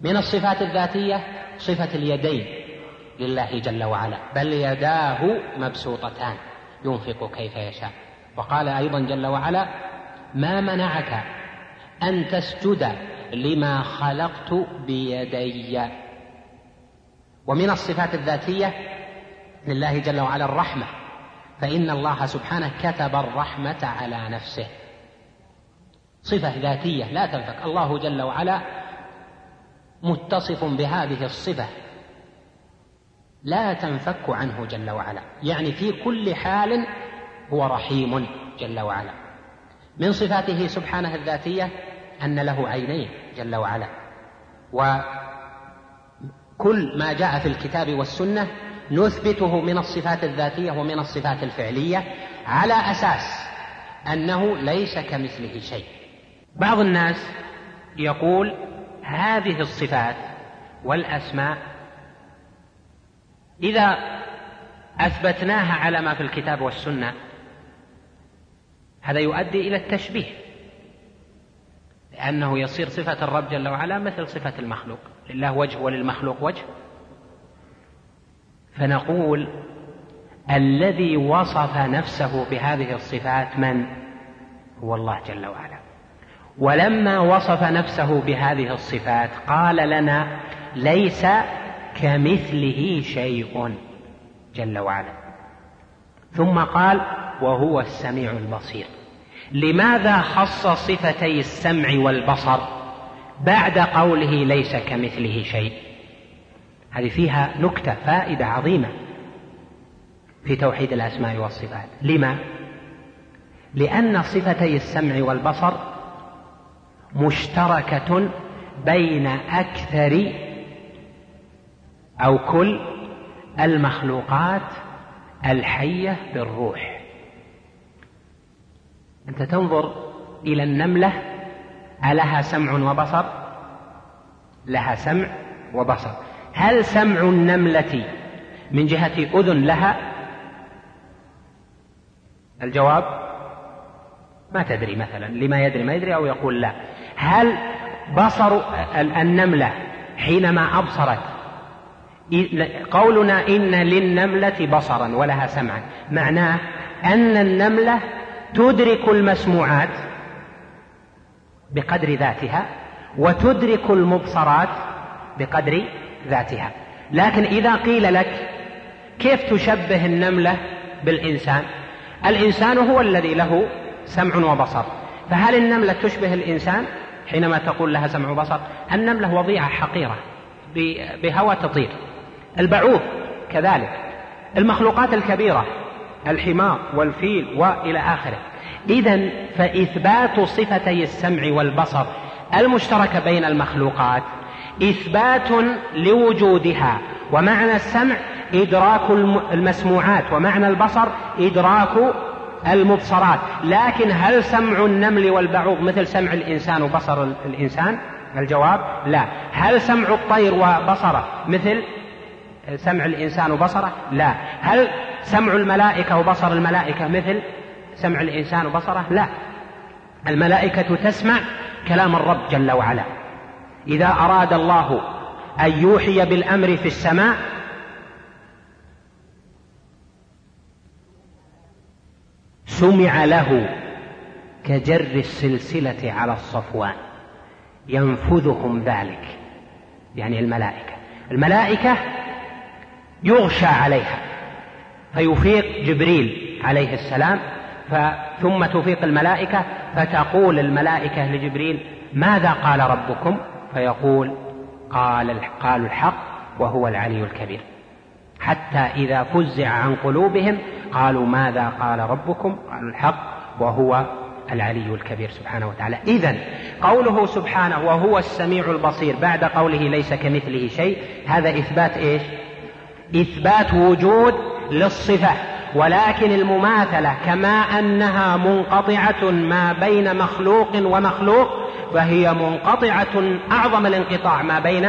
Speaker 1: من الصفات الذاتية صفة اليدين لله جل وعلا بل يداه مبسوطتان ينفق كيف يشاء وقال أيضا جل وعلا ما منعك أن تسجد لما خلقت بيدي ومن الصفات الذاتية لله جل وعلا الرحمة فإن الله سبحانه كتب الرحمة على نفسه صفة ذاتية لا تنفك الله جل وعلا متصف بهذه الصفة لا تنفك عنه جل وعلا يعني في كل حال هو رحيم جل وعلا من صفاته سبحانه الذاتية أن له عينين جل وعلا وكل ما جاء في الكتاب والسنة نثبته من الصفات الذاتية ومن الصفات الفعلية على أساس أنه ليس كمثله شيء بعض الناس يقول هذه الصفات والاسماء اذا اثبتناها على ما في الكتاب والسنه هذا يؤدي الى التشبيه لانه يصير صفه الرب جل وعلا مثل صفه المخلوق لله وجه وللمخلوق وجه فنقول الذي وصف نفسه بهذه الصفات من هو الله جل وعلا ولما وصف نفسه بهذه الصفات قال لنا ليس كمثله شيء جل وعلا ثم قال وهو السميع البصير لماذا خص صفتي السمع والبصر بعد قوله ليس كمثله شيء هذه فيها نكته فائده عظيمه في توحيد الاسماء والصفات لما لان صفتي السمع والبصر مشتركة بين أكثر أو كل المخلوقات الحية بالروح أنت تنظر إلى النملة ألها سمع وبصر؟ لها سمع وبصر هل سمع النملة من جهة أذن لها؟ الجواب ما تدري مثلا لما يدري ما يدري أو يقول لا هل بصر النملة حينما أبصرت قولنا إن للنملة بصرا ولها سمعا معناه أن النملة تدرك المسموعات بقدر ذاتها وتدرك المبصرات بقدر ذاتها لكن إذا قيل لك كيف تشبه النملة بالإنسان الإنسان هو الذي له سمع وبصر فهل النملة تشبه الإنسان حينما تقول لها سمع وبصر النملة وضيعة حقيرة بهوى تطير البعوض كذلك المخلوقات الكبيرة الحمار والفيل وإلى آخره إذا فإثبات صفتي السمع والبصر المشتركة بين المخلوقات إثبات لوجودها ومعنى السمع إدراك المسموعات ومعنى البصر إدراك المبصرات لكن هل سمع النمل والبعوض مثل سمع الإنسان وبصر الإنسان الجواب لا هل سمع الطير وبصره مثل سمع الإنسان وبصره لا هل سمع الملائكة وبصر الملائكة مثل سمع الإنسان وبصره لا الملائكة تسمع كلام الرب جل وعلا إذا أراد الله أن يوحي بالأمر في السماء سمع له كجر السلسله على الصفوان ينفذهم ذلك يعني الملائكه الملائكه يغشى عليها فيفيق جبريل عليه السلام ثم تفيق الملائكه فتقول الملائكه لجبريل ماذا قال ربكم فيقول قال قالوا الحق وهو العلي الكبير حتى إذا فزع عن قلوبهم قالوا ماذا قال ربكم قالوا الحق وهو العلي الكبير سبحانه وتعالى إذا قوله سبحانه وهو السميع البصير بعد قوله ليس كمثله شيء هذا إثبات إيش إثبات وجود للصفة ولكن المماثلة كما أنها منقطعة ما بين مخلوق ومخلوق فهي منقطعة أعظم الانقطاع ما بين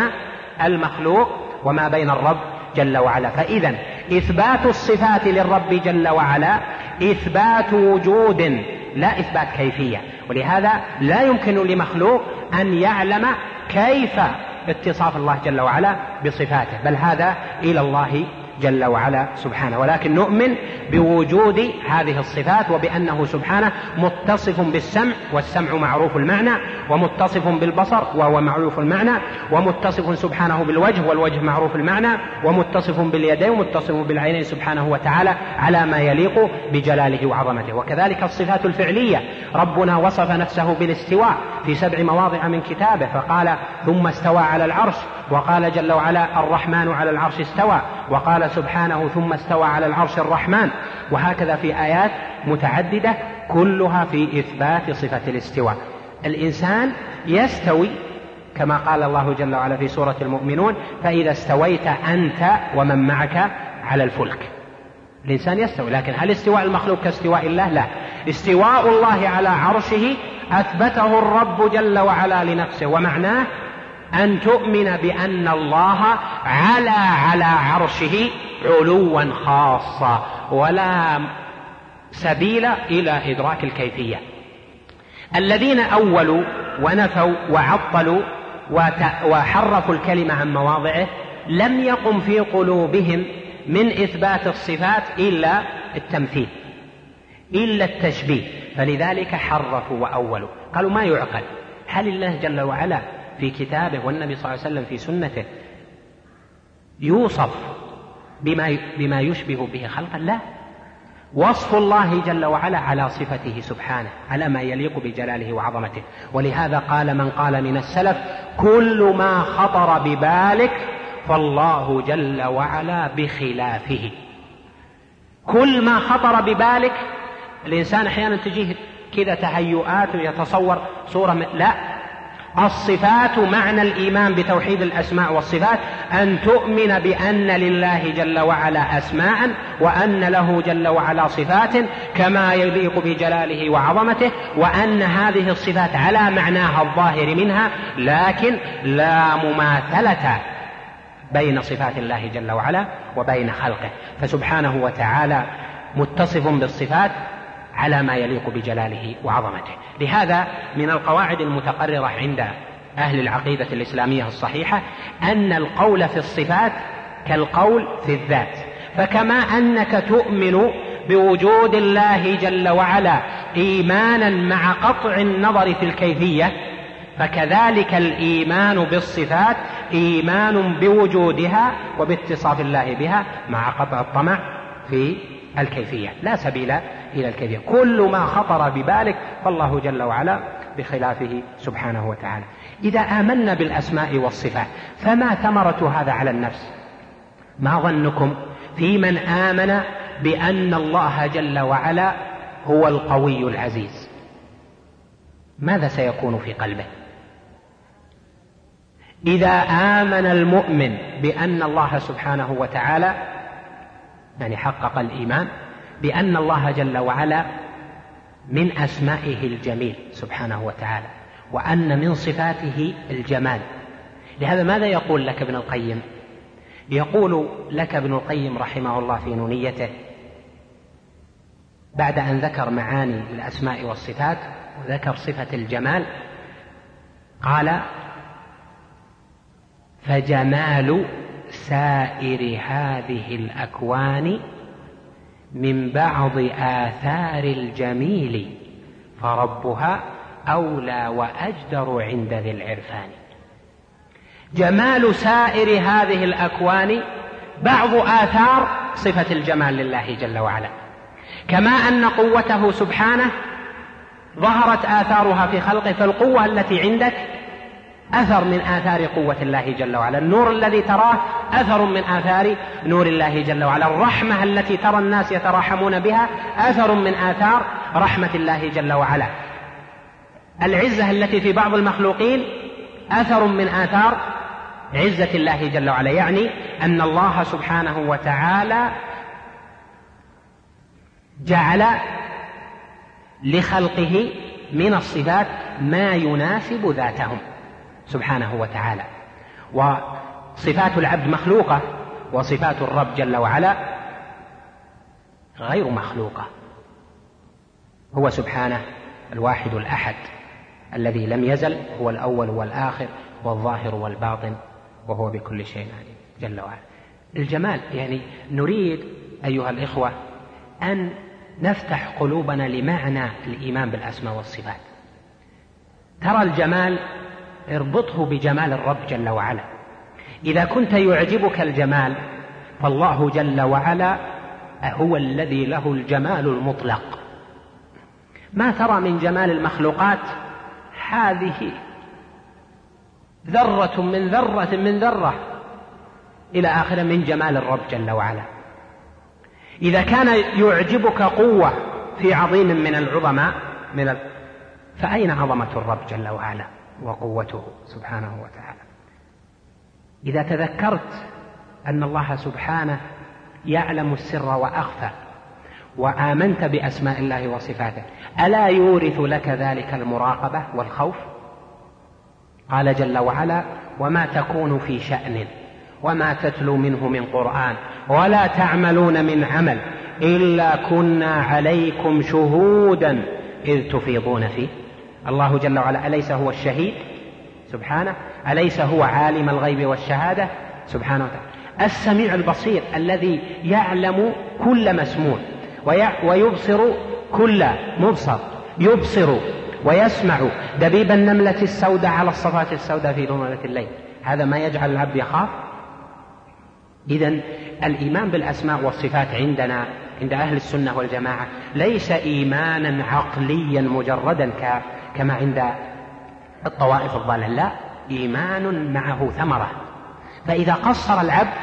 Speaker 1: المخلوق وما بين الرب جل وعلا فإذا إثبات الصفات للرب جل وعلا إثبات وجود لا إثبات كيفية ولهذا لا يمكن لمخلوق أن يعلم كيف اتصاف الله جل وعلا بصفاته بل هذا إلى الله جل وعلا سبحانه ولكن نؤمن بوجود هذه الصفات وبأنه سبحانه متصف بالسمع والسمع معروف المعنى ومتصف بالبصر وهو معروف المعنى ومتصف سبحانه بالوجه والوجه معروف المعنى ومتصف باليدين ومتصف بالعينين سبحانه وتعالى على ما يليق بجلاله وعظمته وكذلك الصفات الفعلية ربنا وصف نفسه بالاستواء في سبع مواضع من كتابه فقال ثم استوى على العرش وقال جل وعلا الرحمن على العرش استوى وقال سبحانه ثم استوى على العرش الرحمن وهكذا في آيات متعددة كلها في إثبات صفة الاستواء الإنسان يستوي كما قال الله جل وعلا في سورة المؤمنون فإذا استويت أنت ومن معك على الفلك الإنسان يستوي لكن هل استواء المخلوق كاستواء الله لا استواء الله على عرشه أثبته الرب جل وعلا لنفسه ومعناه أن تؤمن بأن الله على على عرشه علوا خاصا ولا سبيل إلى إدراك الكيفية الذين أولوا ونفوا وعطلوا وحرفوا الكلمة عن مواضعه لم يقم في قلوبهم من إثبات الصفات إلا التمثيل إلا التشبيه فلذلك حرفوا وأولوا قالوا ما يعقل هل الله جل وعلا في كتابه والنبي صلى الله عليه وسلم في سنته يوصف بما بما يشبه به خلقا لا وصف الله جل وعلا على صفته سبحانه على ما يليق بجلاله وعظمته ولهذا قال من قال من السلف كل ما خطر ببالك فالله جل وعلا بخلافه كل ما خطر ببالك الانسان احيانا تجيه كذا تهيؤات ويتصور صوره لا الصفات معنى الايمان بتوحيد الاسماء والصفات ان تؤمن بان لله جل وعلا اسماء وان له جل وعلا صفات كما يليق بجلاله وعظمته وان هذه الصفات على معناها الظاهر منها لكن لا مماثله بين صفات الله جل وعلا وبين خلقه فسبحانه وتعالى متصف بالصفات على ما يليق بجلاله وعظمته لهذا من القواعد المتقررة عند أهل العقيدة الإسلامية الصحيحة أن القول في الصفات كالقول في الذات فكما أنك تؤمن بوجود الله جل وعلا إيمانا مع قطع النظر في الكيفية فكذلك الإيمان بالصفات إيمان بوجودها وباتصاف الله بها مع قطع الطمع في الكيفية لا سبيل إلى الكبير كل ما خطر ببالك فالله جل وعلا بخلافه سبحانه وتعالى إذا آمنا بالأسماء والصفات فما ثمرة هذا على النفس ما ظنكم في من آمن بأن الله جل وعلا هو القوي العزيز ماذا سيكون في قلبه إذا آمن المؤمن بأن الله سبحانه وتعالى يعني حقق الإيمان بأن الله جل وعلا من أسمائه الجميل سبحانه وتعالى وأن من صفاته الجمال لهذا ماذا يقول لك ابن القيم يقول لك ابن القيم رحمه الله في نونيته بعد أن ذكر معاني الأسماء والصفات وذكر صفة الجمال قال فجمال سائر هذه الأكوان من بعض آثار الجميل فربها أولى وأجدر عند ذي العرفان جمال سائر هذه الأكوان بعض آثار صفة الجمال لله جل وعلا كما أن قوته سبحانه ظهرت آثارها في خلقه فالقوة التي عندك أثر من آثار قوة الله جل وعلا النور الذي تراه أثر من آثار نور الله جل وعلا الرحمة التي ترى الناس يتراحمون بها أثر من آثار رحمة الله جل وعلا العزة التي في بعض المخلوقين أثر من آثار عزة الله جل وعلا يعني أن الله سبحانه وتعالى جعل لخلقه من الصفات ما يناسب ذاتهم سبحانه وتعالى وصفات العبد مخلوقه وصفات الرب جل وعلا غير مخلوقه هو سبحانه الواحد الاحد الذي لم يزل هو الاول والاخر والظاهر والباطن وهو بكل شيء عليم جل وعلا الجمال يعني نريد ايها الاخوه ان نفتح قلوبنا لمعنى الايمان بالاسماء والصفات ترى الجمال اربطه بجمال الرب جل وعلا إذا كنت يعجبك الجمال فالله جل وعلا هو الذي له الجمال المطلق ما ترى من جمال المخلوقات هذه ذرة من ذرة من ذرة إلى آخره من جمال الرب جل وعلا إذا كان يعجبك قوة في عظيم من العظماء من فأين عظمة الرب جل وعلا وقوته سبحانه وتعالى اذا تذكرت ان الله سبحانه يعلم السر واخفى وامنت باسماء الله وصفاته الا يورث لك ذلك المراقبه والخوف قال جل وعلا وما تكون في شان وما تتلو منه من قران ولا تعملون من عمل الا كنا عليكم شهودا اذ تفيضون فيه الله جل وعلا أليس هو الشهيد سبحانه أليس هو عالم الغيب والشهادة سبحانه وتعالى السميع البصير الذي يعلم كل مسموع ويبصر كل مبصر يبصر ويسمع دبيب النملة السوداء على الصفات السوداء في ظلمة الليل هذا ما يجعل العبد يخاف إذا الإيمان بالأسماء والصفات عندنا عند أهل السنة والجماعة ليس إيمانا عقليا مجردا كما عند الطوائف الضالة لا إيمان معه ثمرة فإذا قصر العبد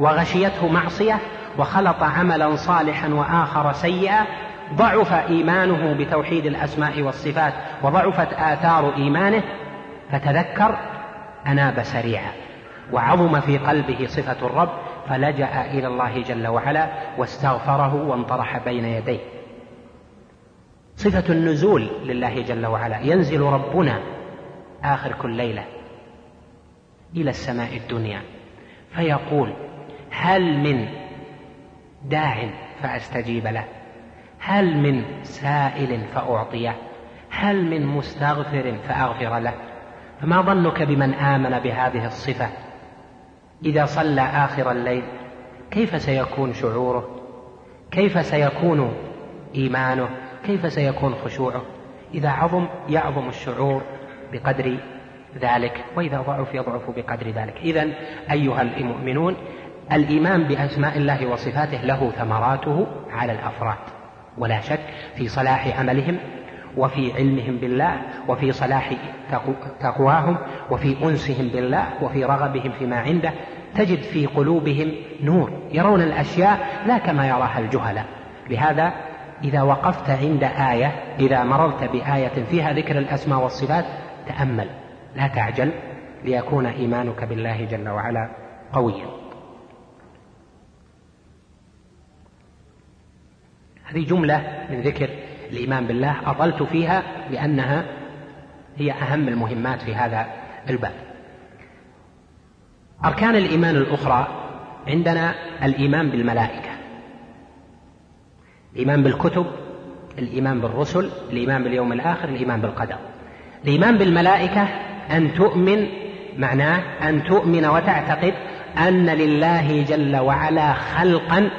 Speaker 1: وغشيته معصية وخلط عملا صالحا وآخر سيئا ضعف إيمانه بتوحيد الأسماء والصفات وضعفت آثار إيمانه فتذكر أناب سريعا وعظم في قلبه صفة الرب فلجأ إلى الله جل وعلا واستغفره وانطرح بين يديه صفة النزول لله جل وعلا ينزل ربنا آخر كل ليلة إلى السماء الدنيا فيقول هل من داع فأستجيب له هل من سائل فأعطيه هل من مستغفر فأغفر له فما ظنك بمن آمن بهذه الصفة إذا صلى آخر الليل كيف سيكون شعوره كيف سيكون إيمانه كيف سيكون خشوعه إذا عظم يعظم الشعور بقدر ذلك وإذا ضعف يضعف بقدر ذلك إذا أيها المؤمنون الإيمان بأسماء الله وصفاته له ثمراته على الأفراد ولا شك في صلاح عملهم وفي علمهم بالله وفي صلاح تقواهم وفي أنسهم بالله وفي رغبهم فيما عنده تجد في قلوبهم نور يرون الأشياء لا كما يراها الجهلاء لهذا إذا وقفت عند آية إذا مررت بآية فيها ذكر الأسماء والصفات تأمل لا تعجل ليكون إيمانك بالله جل وعلا قويا هذه جملة من ذكر الإيمان بالله أطلت فيها لأنها هي أهم المهمات في هذا الباب أركان الإيمان الأخرى عندنا الإيمان بالملائكة الإيمان بالكتب الإيمان بالرسل الإيمان باليوم الآخر الإيمان بالقدر الإيمان بالملائكة أن تؤمن معناه أن تؤمن وتعتقد أن لله جل وعلا خلقا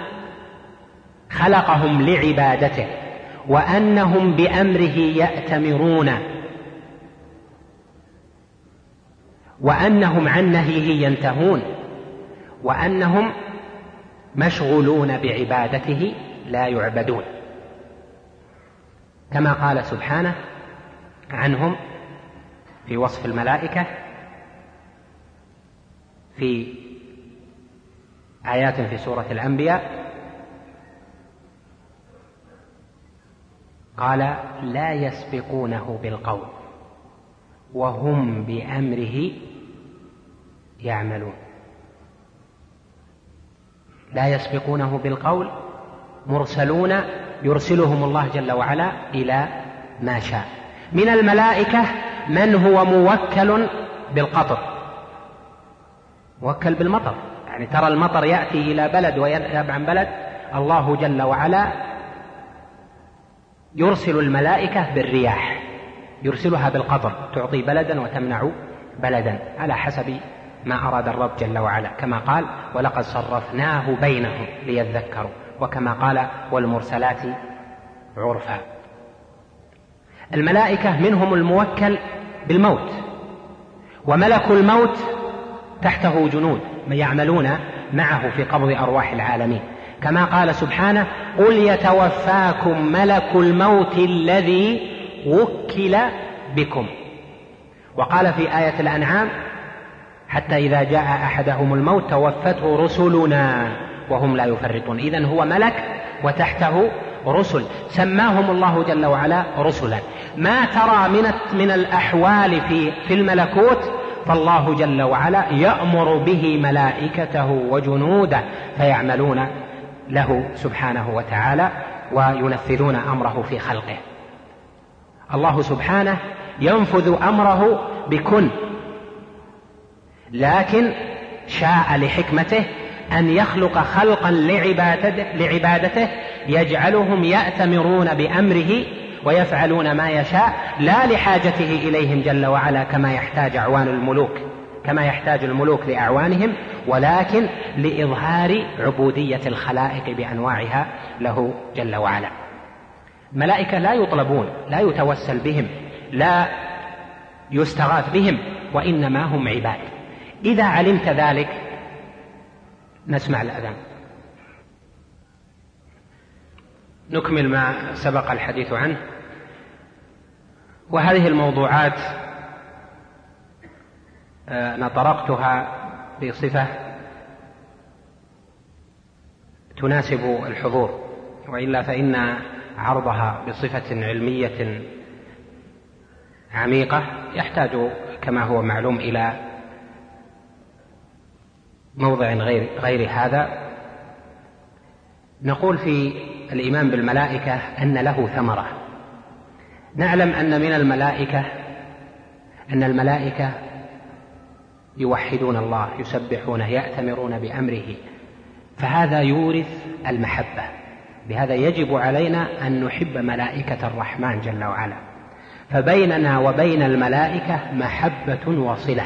Speaker 1: خلقهم لعبادته وأنهم بأمره يأتمرون وأنهم عن نهيه ينتهون وأنهم مشغولون بعبادته لا يعبدون كما قال سبحانه عنهم في وصف الملائكه في ايات في سوره الانبياء قال لا يسبقونه بالقول وهم بامره يعملون لا يسبقونه بالقول مرسلون يرسلهم الله جل وعلا إلى ما شاء من الملائكة من هو موكل بالقطر موكل بالمطر يعني ترى المطر يأتي إلى بلد ويذهب عن بلد الله جل وعلا يرسل الملائكة بالرياح يرسلها بالقطر تعطي بلدا وتمنع بلدا على حسب ما أراد الرب جل وعلا كما قال ولقد صرفناه بينهم ليذكروا وكما قال والمرسلات عرفا الملائكة منهم الموكل بالموت وملك الموت تحته جنود يعملون معه في قبض أرواح العالمين كما قال سبحانه قل يتوفاكم ملك الموت الذي وكل بكم وقال في آية الأنعام حتى إذا جاء أحدهم الموت توفته رسلنا وهم لا يفرطون إذا هو ملك وتحته رسل سماهم الله جل وعلا رسلا ما ترى من من الأحوال في في الملكوت فالله جل وعلا يأمر به ملائكته وجنوده فيعملون له سبحانه وتعالى وينفذون امره في خلقه الله سبحانه ينفذ امره بكن لكن شاء لحكمته أن يخلق خلقا لعبادته, لعبادته يجعلهم يأتمرون بأمره ويفعلون ما يشاء لا لحاجته إليهم جل وعلا كما يحتاج أعوان الملوك كما يحتاج الملوك لأعوانهم ولكن لإظهار عبودية الخلائق بأنواعها له جل وعلا ملائكة لا يطلبون لا يتوسل بهم لا يستغاث بهم وإنما هم عباد إذا علمت ذلك نسمع الأذان نكمل ما سبق الحديث عنه وهذه الموضوعات أنا آه، طرقتها بصفة تناسب الحضور وإلا فإن عرضها بصفة علمية عميقة يحتاج كما هو معلوم إلى موضع غير غير هذا نقول في الايمان بالملائكه ان له ثمره نعلم ان من الملائكه ان الملائكه يوحدون الله يسبحونه ياتمرون بامره فهذا يورث المحبه بهذا يجب علينا ان نحب ملائكه الرحمن جل وعلا فبيننا وبين الملائكه محبه وصله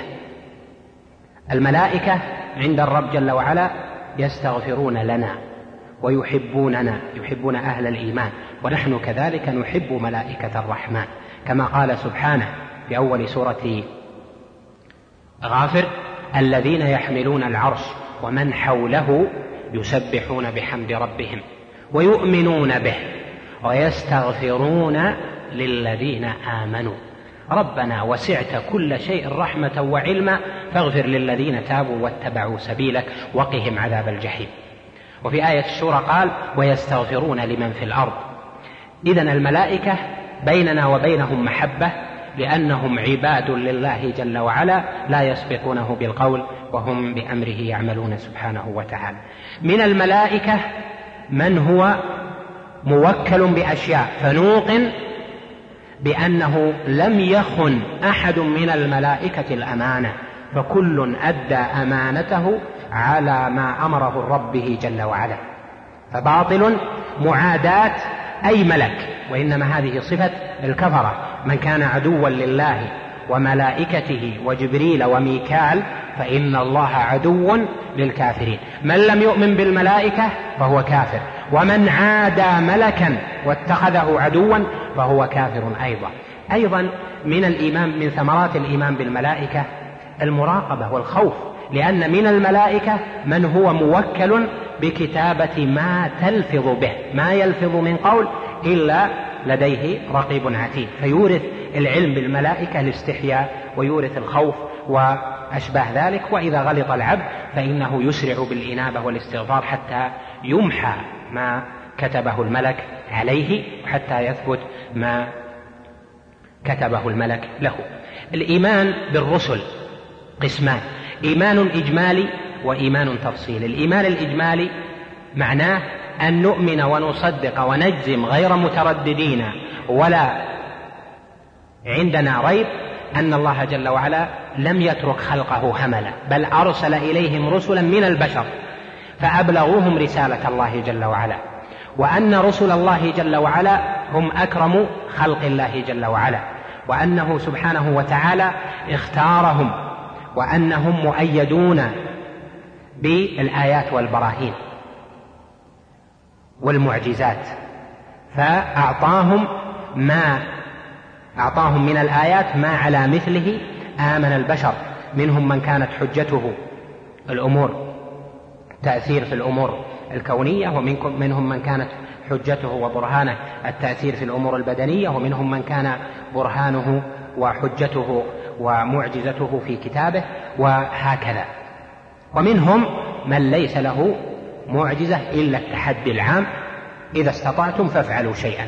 Speaker 1: الملائكة عند الرب جل وعلا يستغفرون لنا ويحبوننا يحبون أهل الإيمان ونحن كذلك نحب ملائكة الرحمن كما قال سبحانه في أول سورة غافر الذين يحملون العرش ومن حوله يسبحون بحمد ربهم ويؤمنون به ويستغفرون للذين آمنوا ربنا وسعت كل شيء رحمة وعلما فاغفر للذين تابوا واتبعوا سبيلك وقهم عذاب الجحيم وفي آية الشورى قال ويستغفرون لمن في الأرض إذا الملائكة بيننا وبينهم محبة لأنهم عباد لله جل وعلا لا يسبقونه بالقول وهم بأمره يعملون سبحانه وتعالى من الملائكة من هو موكل بأشياء فنوقن بأنه لم يخن أحد من الملائكة الأمانة فكل أدى أمانته على ما أمره ربه جل وعلا فباطل معاداة أي ملك وإنما هذه صفة الكفرة من كان عدوا لله وملائكته وجبريل وميكال فإن الله عدو للكافرين من لم يؤمن بالملائكة فهو كافر ومن عادى ملكا واتخذه عدوا فهو كافر أيضا أيضا من الإيمان من ثمرات الإيمان بالملائكة المراقبة والخوف لأن من الملائكة من هو موكل بكتابة ما تلفظ به ما يلفظ من قول إلا لديه رقيب عتيد فيورث العلم بالملائكة الاستحياء ويورث الخوف وأشباه ذلك وإذا غلط العبد فإنه يسرع بالإنابة والاستغفار حتى يمحى ما كتبه الملك عليه حتى يثبت ما كتبه الملك له الايمان بالرسل قسمان ايمان اجمالي وايمان تفصيلي الايمان الاجمالي معناه ان نؤمن ونصدق ونجزم غير مترددين ولا عندنا ريب ان الله جل وعلا لم يترك خلقه هملا بل ارسل اليهم رسلا من البشر فأبلغوهم رسالة الله جل وعلا وأن رسل الله جل وعلا هم أكرم خلق الله جل وعلا وأنه سبحانه وتعالى اختارهم وأنهم مؤيدون بالآيات والبراهين والمعجزات فأعطاهم ما أعطاهم من الآيات ما على مثله آمن البشر منهم من كانت حجته الأمور تأثير في الأمور الكونية ومنكم منهم من كانت حجته وبرهانه التأثير في الأمور البدنية ومنهم من كان برهانه وحجته ومعجزته في كتابه وهكذا ومنهم من ليس له معجزة إلا التحدي العام إذا استطعتم فافعلوا شيئا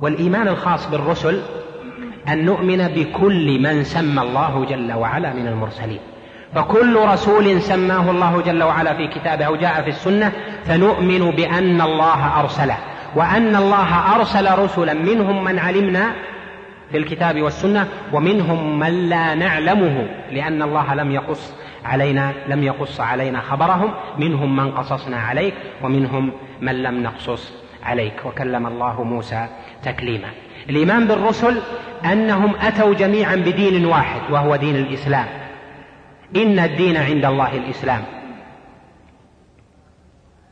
Speaker 1: والإيمان الخاص بالرسل أن نؤمن بكل من سمى الله جل وعلا من المرسلين فكل رسول سماه الله جل وعلا في كتابه أو جاء في السنة فنؤمن بأن الله أرسله وأن الله أرسل رسلا منهم من علمنا في الكتاب والسنة ومنهم من لا نعلمه لأن الله لم يقص علينا لم يقص علينا خبرهم منهم من قصصنا عليك ومنهم من لم نقصص عليك وكلم الله موسى تكليما الإيمان بالرسل أنهم أتوا جميعا بدين واحد وهو دين الإسلام إن الدين عند الله الإسلام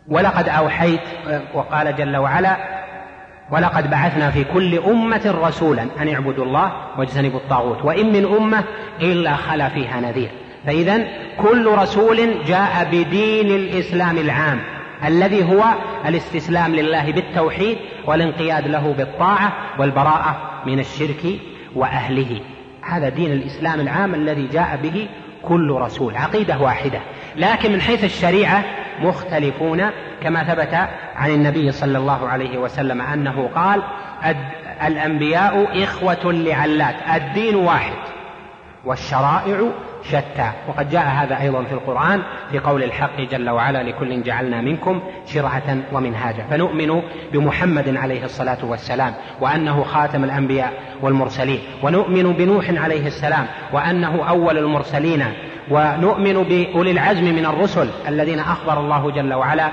Speaker 1: ولقد أوحيت وقال جل وعلا ولقد بعثنا في كل أمة رسولا أن اعبدوا الله واجتنبوا الطاغوت وإن من أمة إلا خلا فيها نذير فإذا كل رسول جاء بدين الإسلام العام الذي هو الاستسلام لله بالتوحيد والانقياد له بالطاعة والبراءة من الشرك وأهله هذا دين الإسلام العام الذي جاء به كل رسول عقيدة واحدة لكن من حيث الشريعة مختلفون كما ثبت عن النبي صلى الله عليه وسلم أنه قال الأنبياء إخوة لعلات الدين واحد والشرائع شتى وقد جاء هذا أيضا في القرآن في قول الحق جل وعلا لكل جعلنا منكم شرعة ومنهاجا فنؤمن بمحمد عليه الصلاة والسلام وأنه خاتم الأنبياء والمرسلين ونؤمن بنوح عليه السلام وأنه أول المرسلين ونؤمن بأولي العزم من الرسل الذين أخبر الله جل وعلا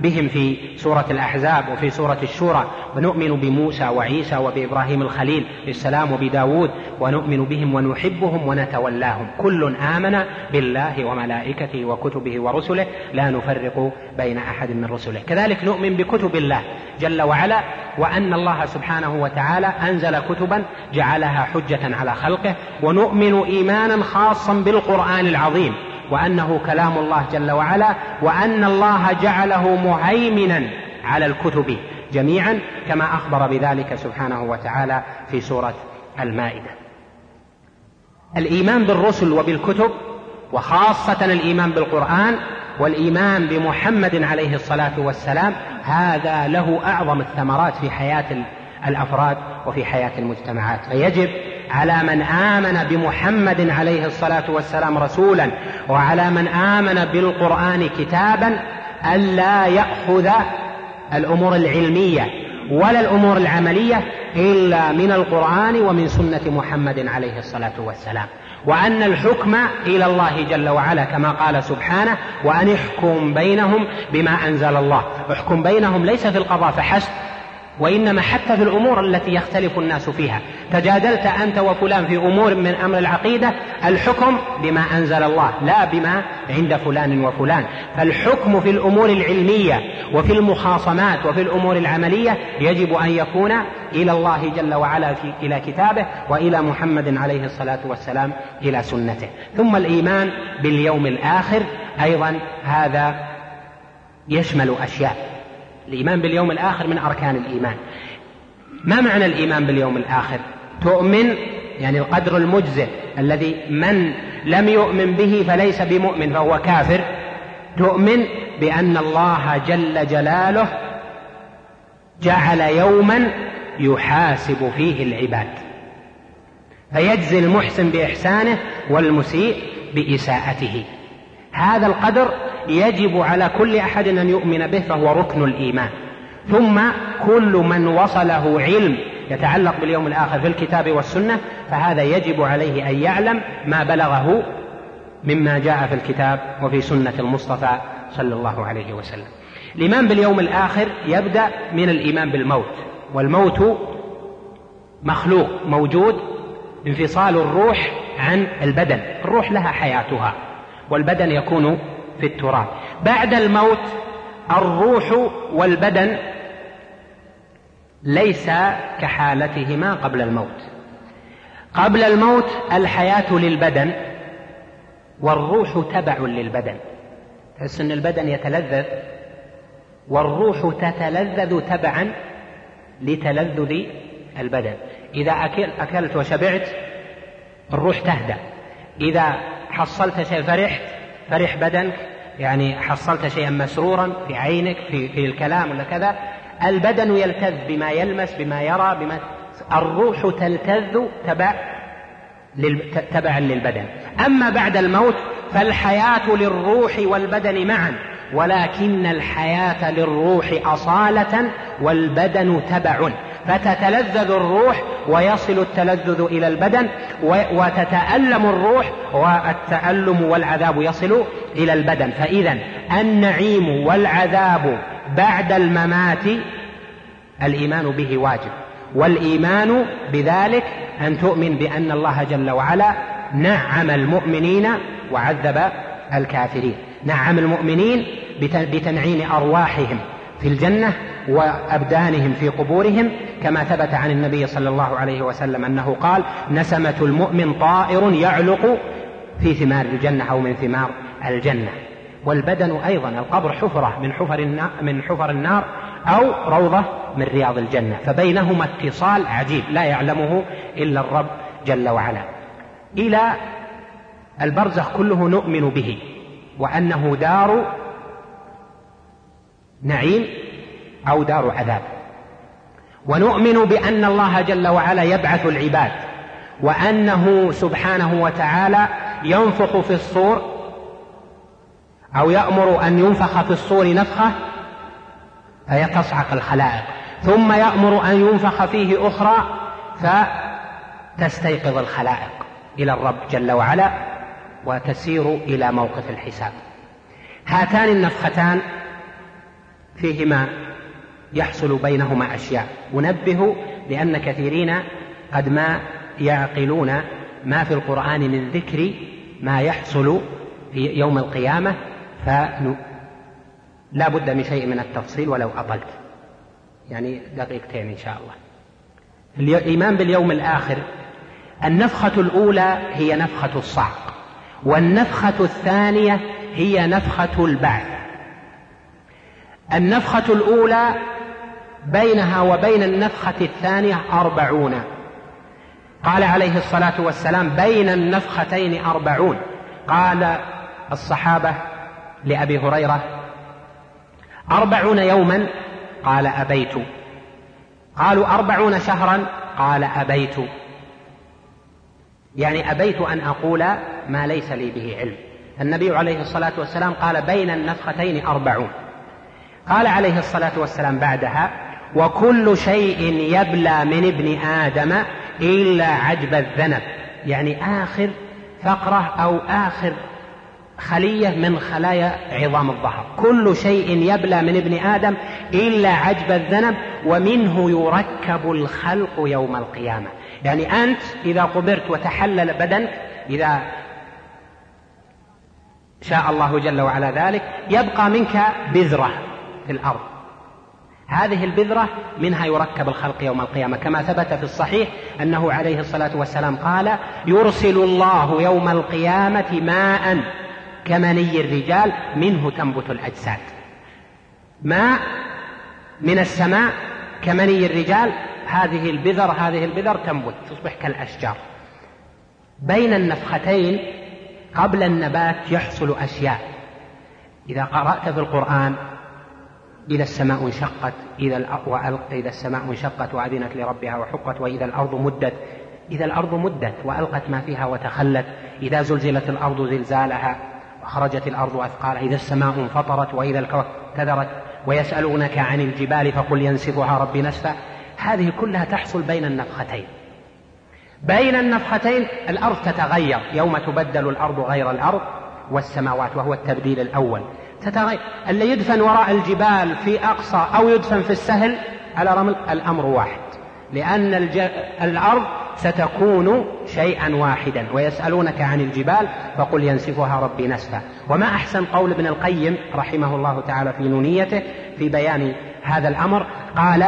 Speaker 1: بهم في سورة الأحزاب وفي سورة الشورى ونؤمن بموسى وعيسى وبإبراهيم الخليل السلام وبداود ونؤمن بهم ونحبهم ونتولاهم كل آمن بالله وملائكته وكتبه ورسله لا نفرق بين أحد من رسله كذلك نؤمن بكتب الله جل وعلا وأن الله سبحانه وتعالى أنزل كتبا جعلها حجة على خلقه ونؤمن إيمانا خاصا بالقرآن العظيم وأنه كلام الله جل وعلا وأن الله جعله مهيمنا على الكتب جميعا كما أخبر بذلك سبحانه وتعالى في سورة المائدة الإيمان بالرسل وبالكتب وخاصة الإيمان بالقرآن والإيمان بمحمد عليه الصلاة والسلام هذا له أعظم الثمرات في حياة الأفراد وفي حياة المجتمعات فيجب على من آمن بمحمد عليه الصلاة والسلام رسولا وعلى من آمن بالقرآن كتابا ألا يأخذ الأمور العلمية ولا الأمور العملية إلا من القرآن ومن سنة محمد عليه الصلاة والسلام وأن الحكم إلى الله جل وعلا كما قال سبحانه وأن احكم بينهم بما أنزل الله احكم بينهم ليس في القضاء فحسب وإنما حتى في الأمور التي يختلف الناس فيها تجادلت أنت وفلان في أمور من أمر العقيدة الحكم بما أنزل الله لا بما عند فلان وفلان فالحكم في الأمور العلمية وفي المخاصمات وفي الأمور العملية يجب أن يكون إلى الله جل وعلا في إلى كتابه وإلى محمد عليه الصلاة والسلام إلى سنته ثم الإيمان باليوم الآخر أيضا هذا يشمل أشياء الإيمان باليوم الآخر من أركان الإيمان ما معنى الإيمان باليوم الآخر تؤمن يعني القدر المجزئ الذي من لم يؤمن به فليس بمؤمن فهو كافر تؤمن بأن الله جل جلاله جعل يوما يحاسب فيه العباد فيجزي المحسن بإحسانه والمسيء بإساءته هذا القدر يجب على كل أحد أن يؤمن به فهو ركن الإيمان ثم كل من وصله علم يتعلق باليوم الآخر في الكتاب والسنة فهذا يجب عليه أن يعلم ما بلغه مما جاء في الكتاب وفي سنة المصطفى صلى الله عليه وسلم الإيمان باليوم الآخر يبدأ من الإيمان بالموت والموت مخلوق موجود انفصال الروح عن البدن الروح لها حياتها والبدن يكون في التراب بعد الموت الروح والبدن ليس كحالتهما قبل الموت قبل الموت الحياه للبدن والروح تبع للبدن تحس ان البدن يتلذذ والروح تتلذذ تبعا لتلذذ البدن اذا أكل اكلت وشبعت الروح تهدأ اذا حصلت شيء فرحت فرح بدنك يعني حصلت شيئا مسرورا في عينك في, في الكلام ولا كذا البدن يلتذ بما يلمس بما يرى بما الروح تلتذ تبع تبعا للبدن أما بعد الموت فالحياة للروح والبدن معا ولكن الحياة للروح أصالة والبدن تبع فتتلذذ الروح ويصل التلذذ إلى البدن وتتألم الروح والتألم والعذاب يصل إلى البدن فإذا النعيم والعذاب بعد الممات الإيمان به واجب والإيمان بذلك أن تؤمن بأن الله جل وعلا نعم المؤمنين وعذب الكافرين نعم المؤمنين بتنعيم أرواحهم في الجنة وأبدانهم في قبورهم كما ثبت عن النبي صلى الله عليه وسلم أنه قال نسمة المؤمن طائر يعلق في ثمار الجنة أو من ثمار الجنة والبدن أيضا القبر حفرة من حفر النار, من حفر النار أو روضة من رياض الجنة فبينهما اتصال عجيب لا يعلمه إلا الرب جل وعلا إلى البرزخ كله نؤمن به وأنه دار نعيم أو دار عذاب ونؤمن بأن الله جل وعلا يبعث العباد وأنه سبحانه وتعالى ينفخ في الصور أو يأمر أن ينفخ في الصور نفخة فيتصعق الخلائق ثم يأمر أن ينفخ فيه أخرى فتستيقظ الخلائق إلى الرب جل وعلا وتسير إلى موقف الحساب هاتان النفختان فيهما يحصل بينهما أشياء أنبه لأن كثيرين قد ما يعقلون ما في القرآن من ذكر ما يحصل في يوم القيامة فلا بد من شيء من التفصيل ولو أطلت يعني دقيقتين إن شاء الله الإيمان باليوم الآخر النفخة الأولى هي نفخة الصعق والنفخة الثانية هي نفخة البعث النفخة الأولى بينها وبين النفخة الثانية أربعون قال عليه الصلاة والسلام بين النفختين أربعون قال الصحابة لأبي هريرة أربعون يوما قال أبيت قالوا أربعون شهرا قال أبيت يعني أبيت أن أقول ما ليس لي به علم النبي عليه الصلاة والسلام قال بين النفختين أربعون قال عليه الصلاة والسلام بعدها وكل شيء يبلى من ابن آدم إلا عجب الذنب يعني آخر فقرة أو آخر خلية من خلايا عظام الظهر كل شيء يبلى من ابن آدم إلا عجب الذنب ومنه يركب الخلق يوم القيامة يعني أنت إذا قبرت وتحلل بدنك إذا شاء الله جل وعلا ذلك يبقى منك بذرة في الأرض هذه البذرة منها يركب الخلق يوم القيامة كما ثبت في الصحيح أنه عليه الصلاة والسلام قال يرسل الله يوم القيامة ماء كمني الرجال منه تنبت الأجساد ماء من السماء كمني الرجال هذه البذر هذه البذر تنبت تصبح كالأشجار بين النفختين قبل النبات يحصل أشياء إذا قرأت في القرآن إذا السماء انشقت إذا إذا السماء انشقت وأذنت لربها وحقت وإذا الأرض مدت إذا الأرض مدت وألقت ما فيها وتخلت إذا زلزلت الأرض زلزالها وخرجت الأرض أثقالها إذا السماء انفطرت وإذا الكوكب كدرت ويسألونك عن الجبال فقل ينسفها ربي نسفا هذه كلها تحصل بين النفختين بين النفختين الأرض تتغير يوم تبدل الأرض غير الأرض والسماوات وهو التبديل الأول تتغير اللي يدفن وراء الجبال في أقصى أو يدفن في السهل على رمل الأمر واحد لأن الج... الأرض ستكون شيئا واحدا ويسألونك عن الجبال فقل ينسفها ربي نسفا وما أحسن قول ابن القيم رحمه الله تعالى في نونيته في بيان هذا الأمر قال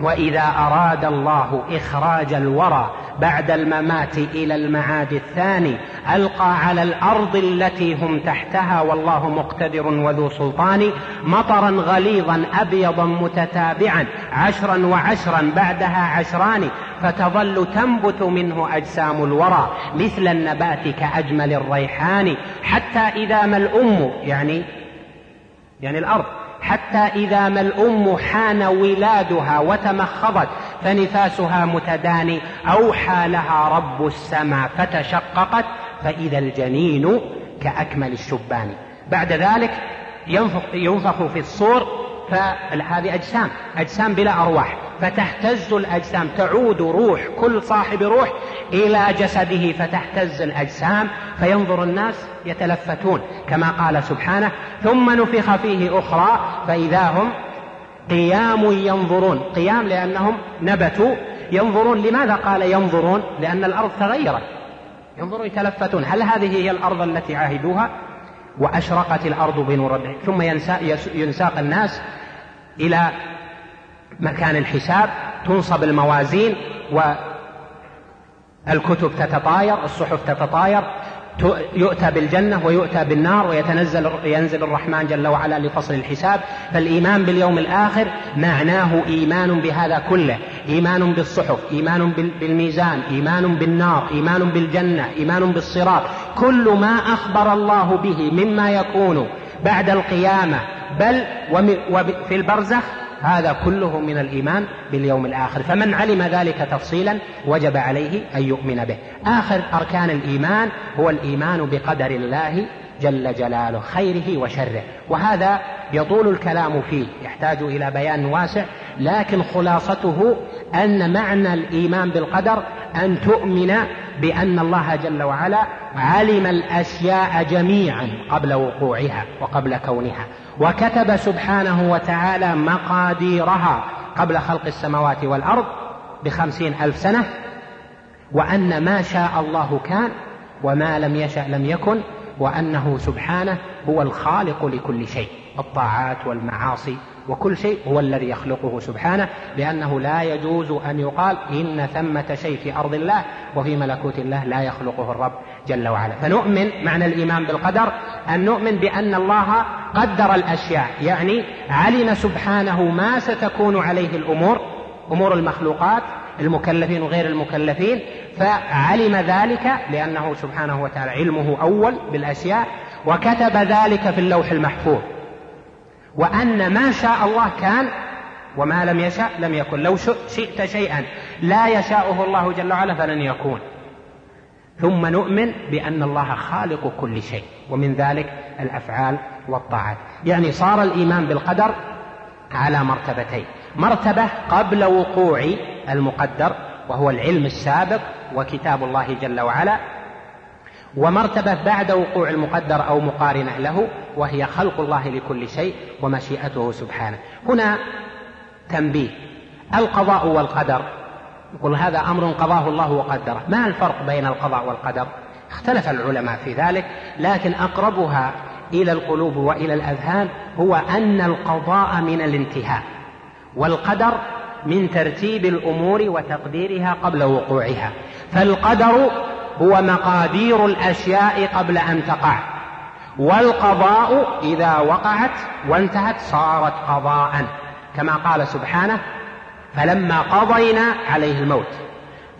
Speaker 1: وإذا أراد الله إخراج الورى بعد الممات إلى المعاد الثاني ألقى على الأرض التي هم تحتها والله مقتدر وذو سلطان مطرا غليظا أبيضا متتابعا عشرا وعشرا بعدها عشران فتظل تنبت منه أجسام الورى مثل النبات كأجمل الريحان حتى إذا ما الأم يعني يعني الأرض حتى إذا ما الأم حان ولادها وتمخضت فنفاسها متداني أوحى لها رب السماء فتشققت فإذا الجنين كأكمل الشبان بعد ذلك ينفخ, ينفخ في الصور فهذه أجسام أجسام بلا أرواح فتهتز الأجسام تعود روح كل صاحب روح إلى جسده فتهتز الأجسام فينظر الناس يتلفتون كما قال سبحانه ثم نفخ فيه أخرى فإذا هم قيام ينظرون قيام لأنهم نبتوا ينظرون لماذا قال ينظرون لأن الأرض تغيرت ينظرون يتلفتون هل هذه هي الأرض التي عاهدوها وأشرقت الأرض بنور ربهم ثم ينساق الناس إلى مكان الحساب تنصب الموازين والكتب تتطاير الصحف تتطاير يؤتى بالجنة ويؤتى بالنار ويتنزل ينزل الرحمن جل وعلا لفصل الحساب فالإيمان باليوم الآخر معناه إيمان بهذا كله إيمان بالصحف إيمان بالميزان إيمان بالنار إيمان بالجنة إيمان بالصراط كل ما أخبر الله به مما يكون بعد القيامة بل وفي البرزخ هذا كله من الإيمان باليوم الآخر فمن علم ذلك تفصيلا وجب عليه أن يؤمن به آخر أركان الإيمان هو الإيمان بقدر الله جل جلاله خيره وشره وهذا يطول الكلام فيه يحتاج الى بيان واسع لكن خلاصته ان معنى الايمان بالقدر ان تؤمن بان الله جل وعلا علم الاشياء جميعا قبل وقوعها وقبل كونها وكتب سبحانه وتعالى مقاديرها قبل خلق السماوات والأرض بخمسين ألف سنة وأن ما شاء الله كان وما لم يشأ لم يكن وأنه سبحانه هو الخالق لكل شيء الطاعات والمعاصي وكل شيء هو الذي يخلقه سبحانه لأنه لا يجوز أن يقال إن ثمة شيء في أرض الله وفي ملكوت الله لا يخلقه الرب جل وعلا فنؤمن معنى الإيمان بالقدر أن نؤمن بأن الله قدر الأشياء يعني علم سبحانه ما ستكون عليه الأمور أمور المخلوقات المكلفين وغير المكلفين فعلم ذلك لأنه سبحانه وتعالى علمه أول بالأشياء وكتب ذلك في اللوح المحفوظ وأن ما شاء الله كان وما لم يشاء لم يكن لو شئت شيئا لا يشاؤه الله جل وعلا فلن يكون ثم نؤمن بأن الله خالق كل شيء ومن ذلك الأفعال والطاعات يعني صار الإيمان بالقدر على مرتبتين مرتبة قبل وقوع المقدر وهو العلم السابق وكتاب الله جل وعلا ومرتبة بعد وقوع المقدر أو مقارنة له وهي خلق الله لكل شيء ومشيئته سبحانه هنا تنبيه القضاء والقدر يقول هذا أمر قضاه الله وقدره ما الفرق بين القضاء والقدر اختلف العلماء في ذلك لكن أقربها إلى القلوب وإلى الأذهان هو أن القضاء من الانتهاء والقدر من ترتيب الأمور وتقديرها قبل وقوعها فالقدر هو مقادير الاشياء قبل ان تقع والقضاء اذا وقعت وانتهت صارت قضاء كما قال سبحانه فلما قضينا عليه الموت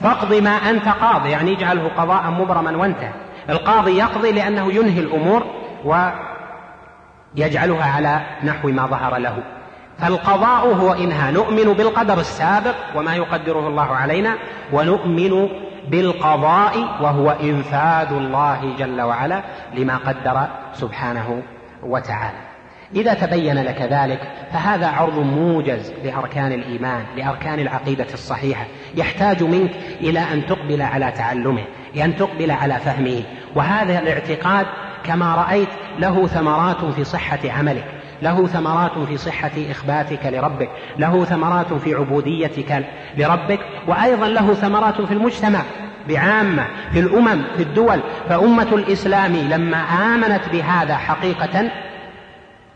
Speaker 1: فاقض ما انت قاض يعني اجعله قضاء مبرما وانتهى القاضي يقضي لانه ينهي الامور ويجعلها على نحو ما ظهر له فالقضاء هو انها نؤمن بالقدر السابق وما يقدره الله علينا ونؤمن بالقضاء وهو إنفاذ الله جل وعلا لما قدر سبحانه وتعالى إذا تبين لك ذلك فهذا عرض موجز لأركان الإيمان لأركان العقيدة الصحيحة يحتاج منك إلى أن تقبل على تعلمه لأن تقبل على فهمه وهذا الاعتقاد كما رأيت له ثمرات في صحة عملك له ثمرات في صحة إخباتك لربك له ثمرات في عبوديتك لربك وأيضا له ثمرات في المجتمع بعامة في الأمم في الدول فأمة الإسلام لما آمنت بهذا حقيقة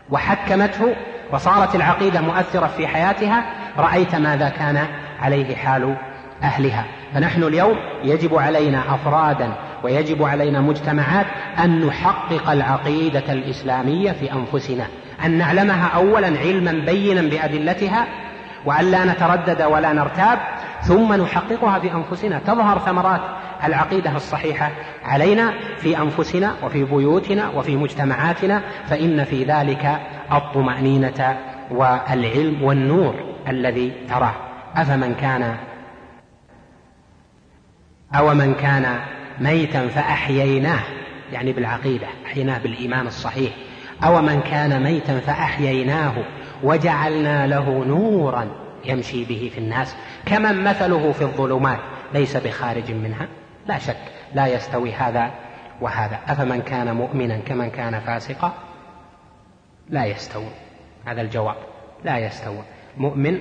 Speaker 1: وحكمته وصارت العقيدة مؤثرة في حياتها رأيت ماذا كان عليه حال أهلها فنحن اليوم يجب علينا أفرادا ويجب علينا مجتمعات أن نحقق العقيدة الإسلامية في أنفسنا أن نعلمها أولا علما بينا بأدلتها وأن لا نتردد ولا نرتاب ثم نحققها في أنفسنا تظهر ثمرات العقيدة الصحيحة علينا في أنفسنا وفي بيوتنا وفي مجتمعاتنا فإن في ذلك الطمأنينة والعلم والنور الذي تراه أفمن كان أو من كان ميتا فأحييناه يعني بالعقيدة أحييناه بالإيمان الصحيح أو من كان ميتا فأحييناه وجعلنا له نورا يمشي به في الناس كمن مثله في الظلمات ليس بخارج منها لا شك لا يستوي هذا وهذا أفمن كان مؤمنا كمن كان فاسقا لا يستوون هذا الجواب لا يستوون مؤمن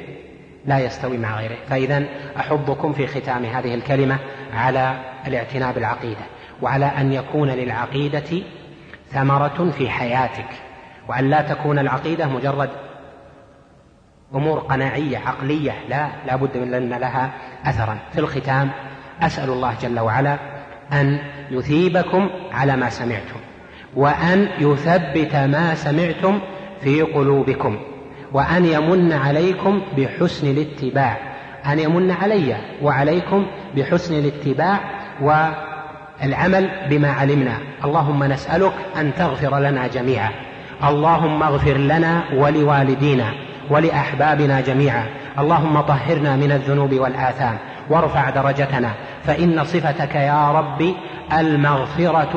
Speaker 1: لا يستوي مع غيره فإذا أحبكم في ختام هذه الكلمة على الاعتناء بالعقيدة وعلى أن يكون للعقيدة ثمرة في حياتك وأن لا تكون العقيدة مجرد أمور قناعية عقلية لا لا بد من أن لها أثرا في الختام أسأل الله جل وعلا أن يثيبكم على ما سمعتم وأن يثبت ما سمعتم في قلوبكم وأن يمن عليكم بحسن الاتباع أن يمن علي وعليكم بحسن الاتباع والعمل بما علمنا اللهم نسألك أن تغفر لنا جميعا اللهم اغفر لنا ولوالدينا ولأحبابنا جميعا اللهم طهرنا من الذنوب والآثام وارفع درجتنا فإن صفتك يا رب المغفرة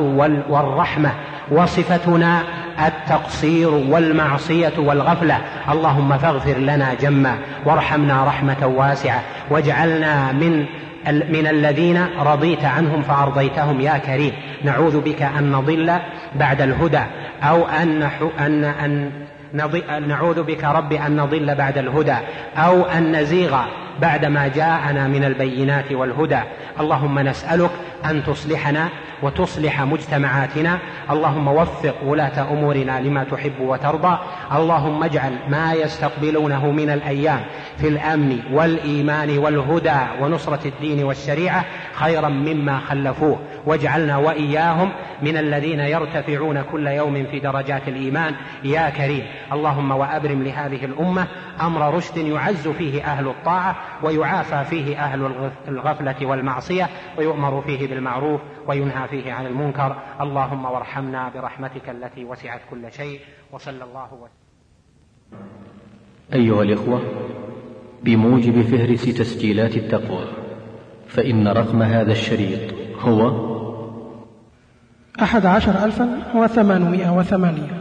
Speaker 1: والرحمة وصفتنا التقصير والمعصية والغفلة اللهم فاغفر لنا جما وارحمنا رحمة واسعة واجعلنا من من الذين رضيت عنهم فأرضيتهم يا كريم نعوذ بك أن نضل بعد الهدى أو أن أن أن نعوذ بك رب أن نضل بعد الهدى أو أن نزيغ بعد ما جاءنا من البينات والهدى اللهم نسألك أن تصلحنا وتصلح مجتمعاتنا اللهم وفق ولاة أمورنا لما تحب وترضى اللهم اجعل ما يستقبلونه من الأيام في الأمن والإيمان والهدى ونصرة الدين والشريعة خيرا مما خلفوه واجعلنا وإياهم من الذين يرتفعون كل يوم في درجات الإيمان يا كريم اللهم وأبرم لهذه الأمة أمر رشد يعز فيه أهل الطاعة ويعافى فيه أهل الغفلة والمعصية ويؤمر فيه بالمعروف وينهى فيه عن المنكر اللهم وارحمنا برحمتك التي وسعت كل شيء وصلى الله وسلم أيها الإخوة بموجب فهرس تسجيلات التقوى فإن رقم هذا الشريط هو أحد عشر ألفا وثمانمائة وثمانية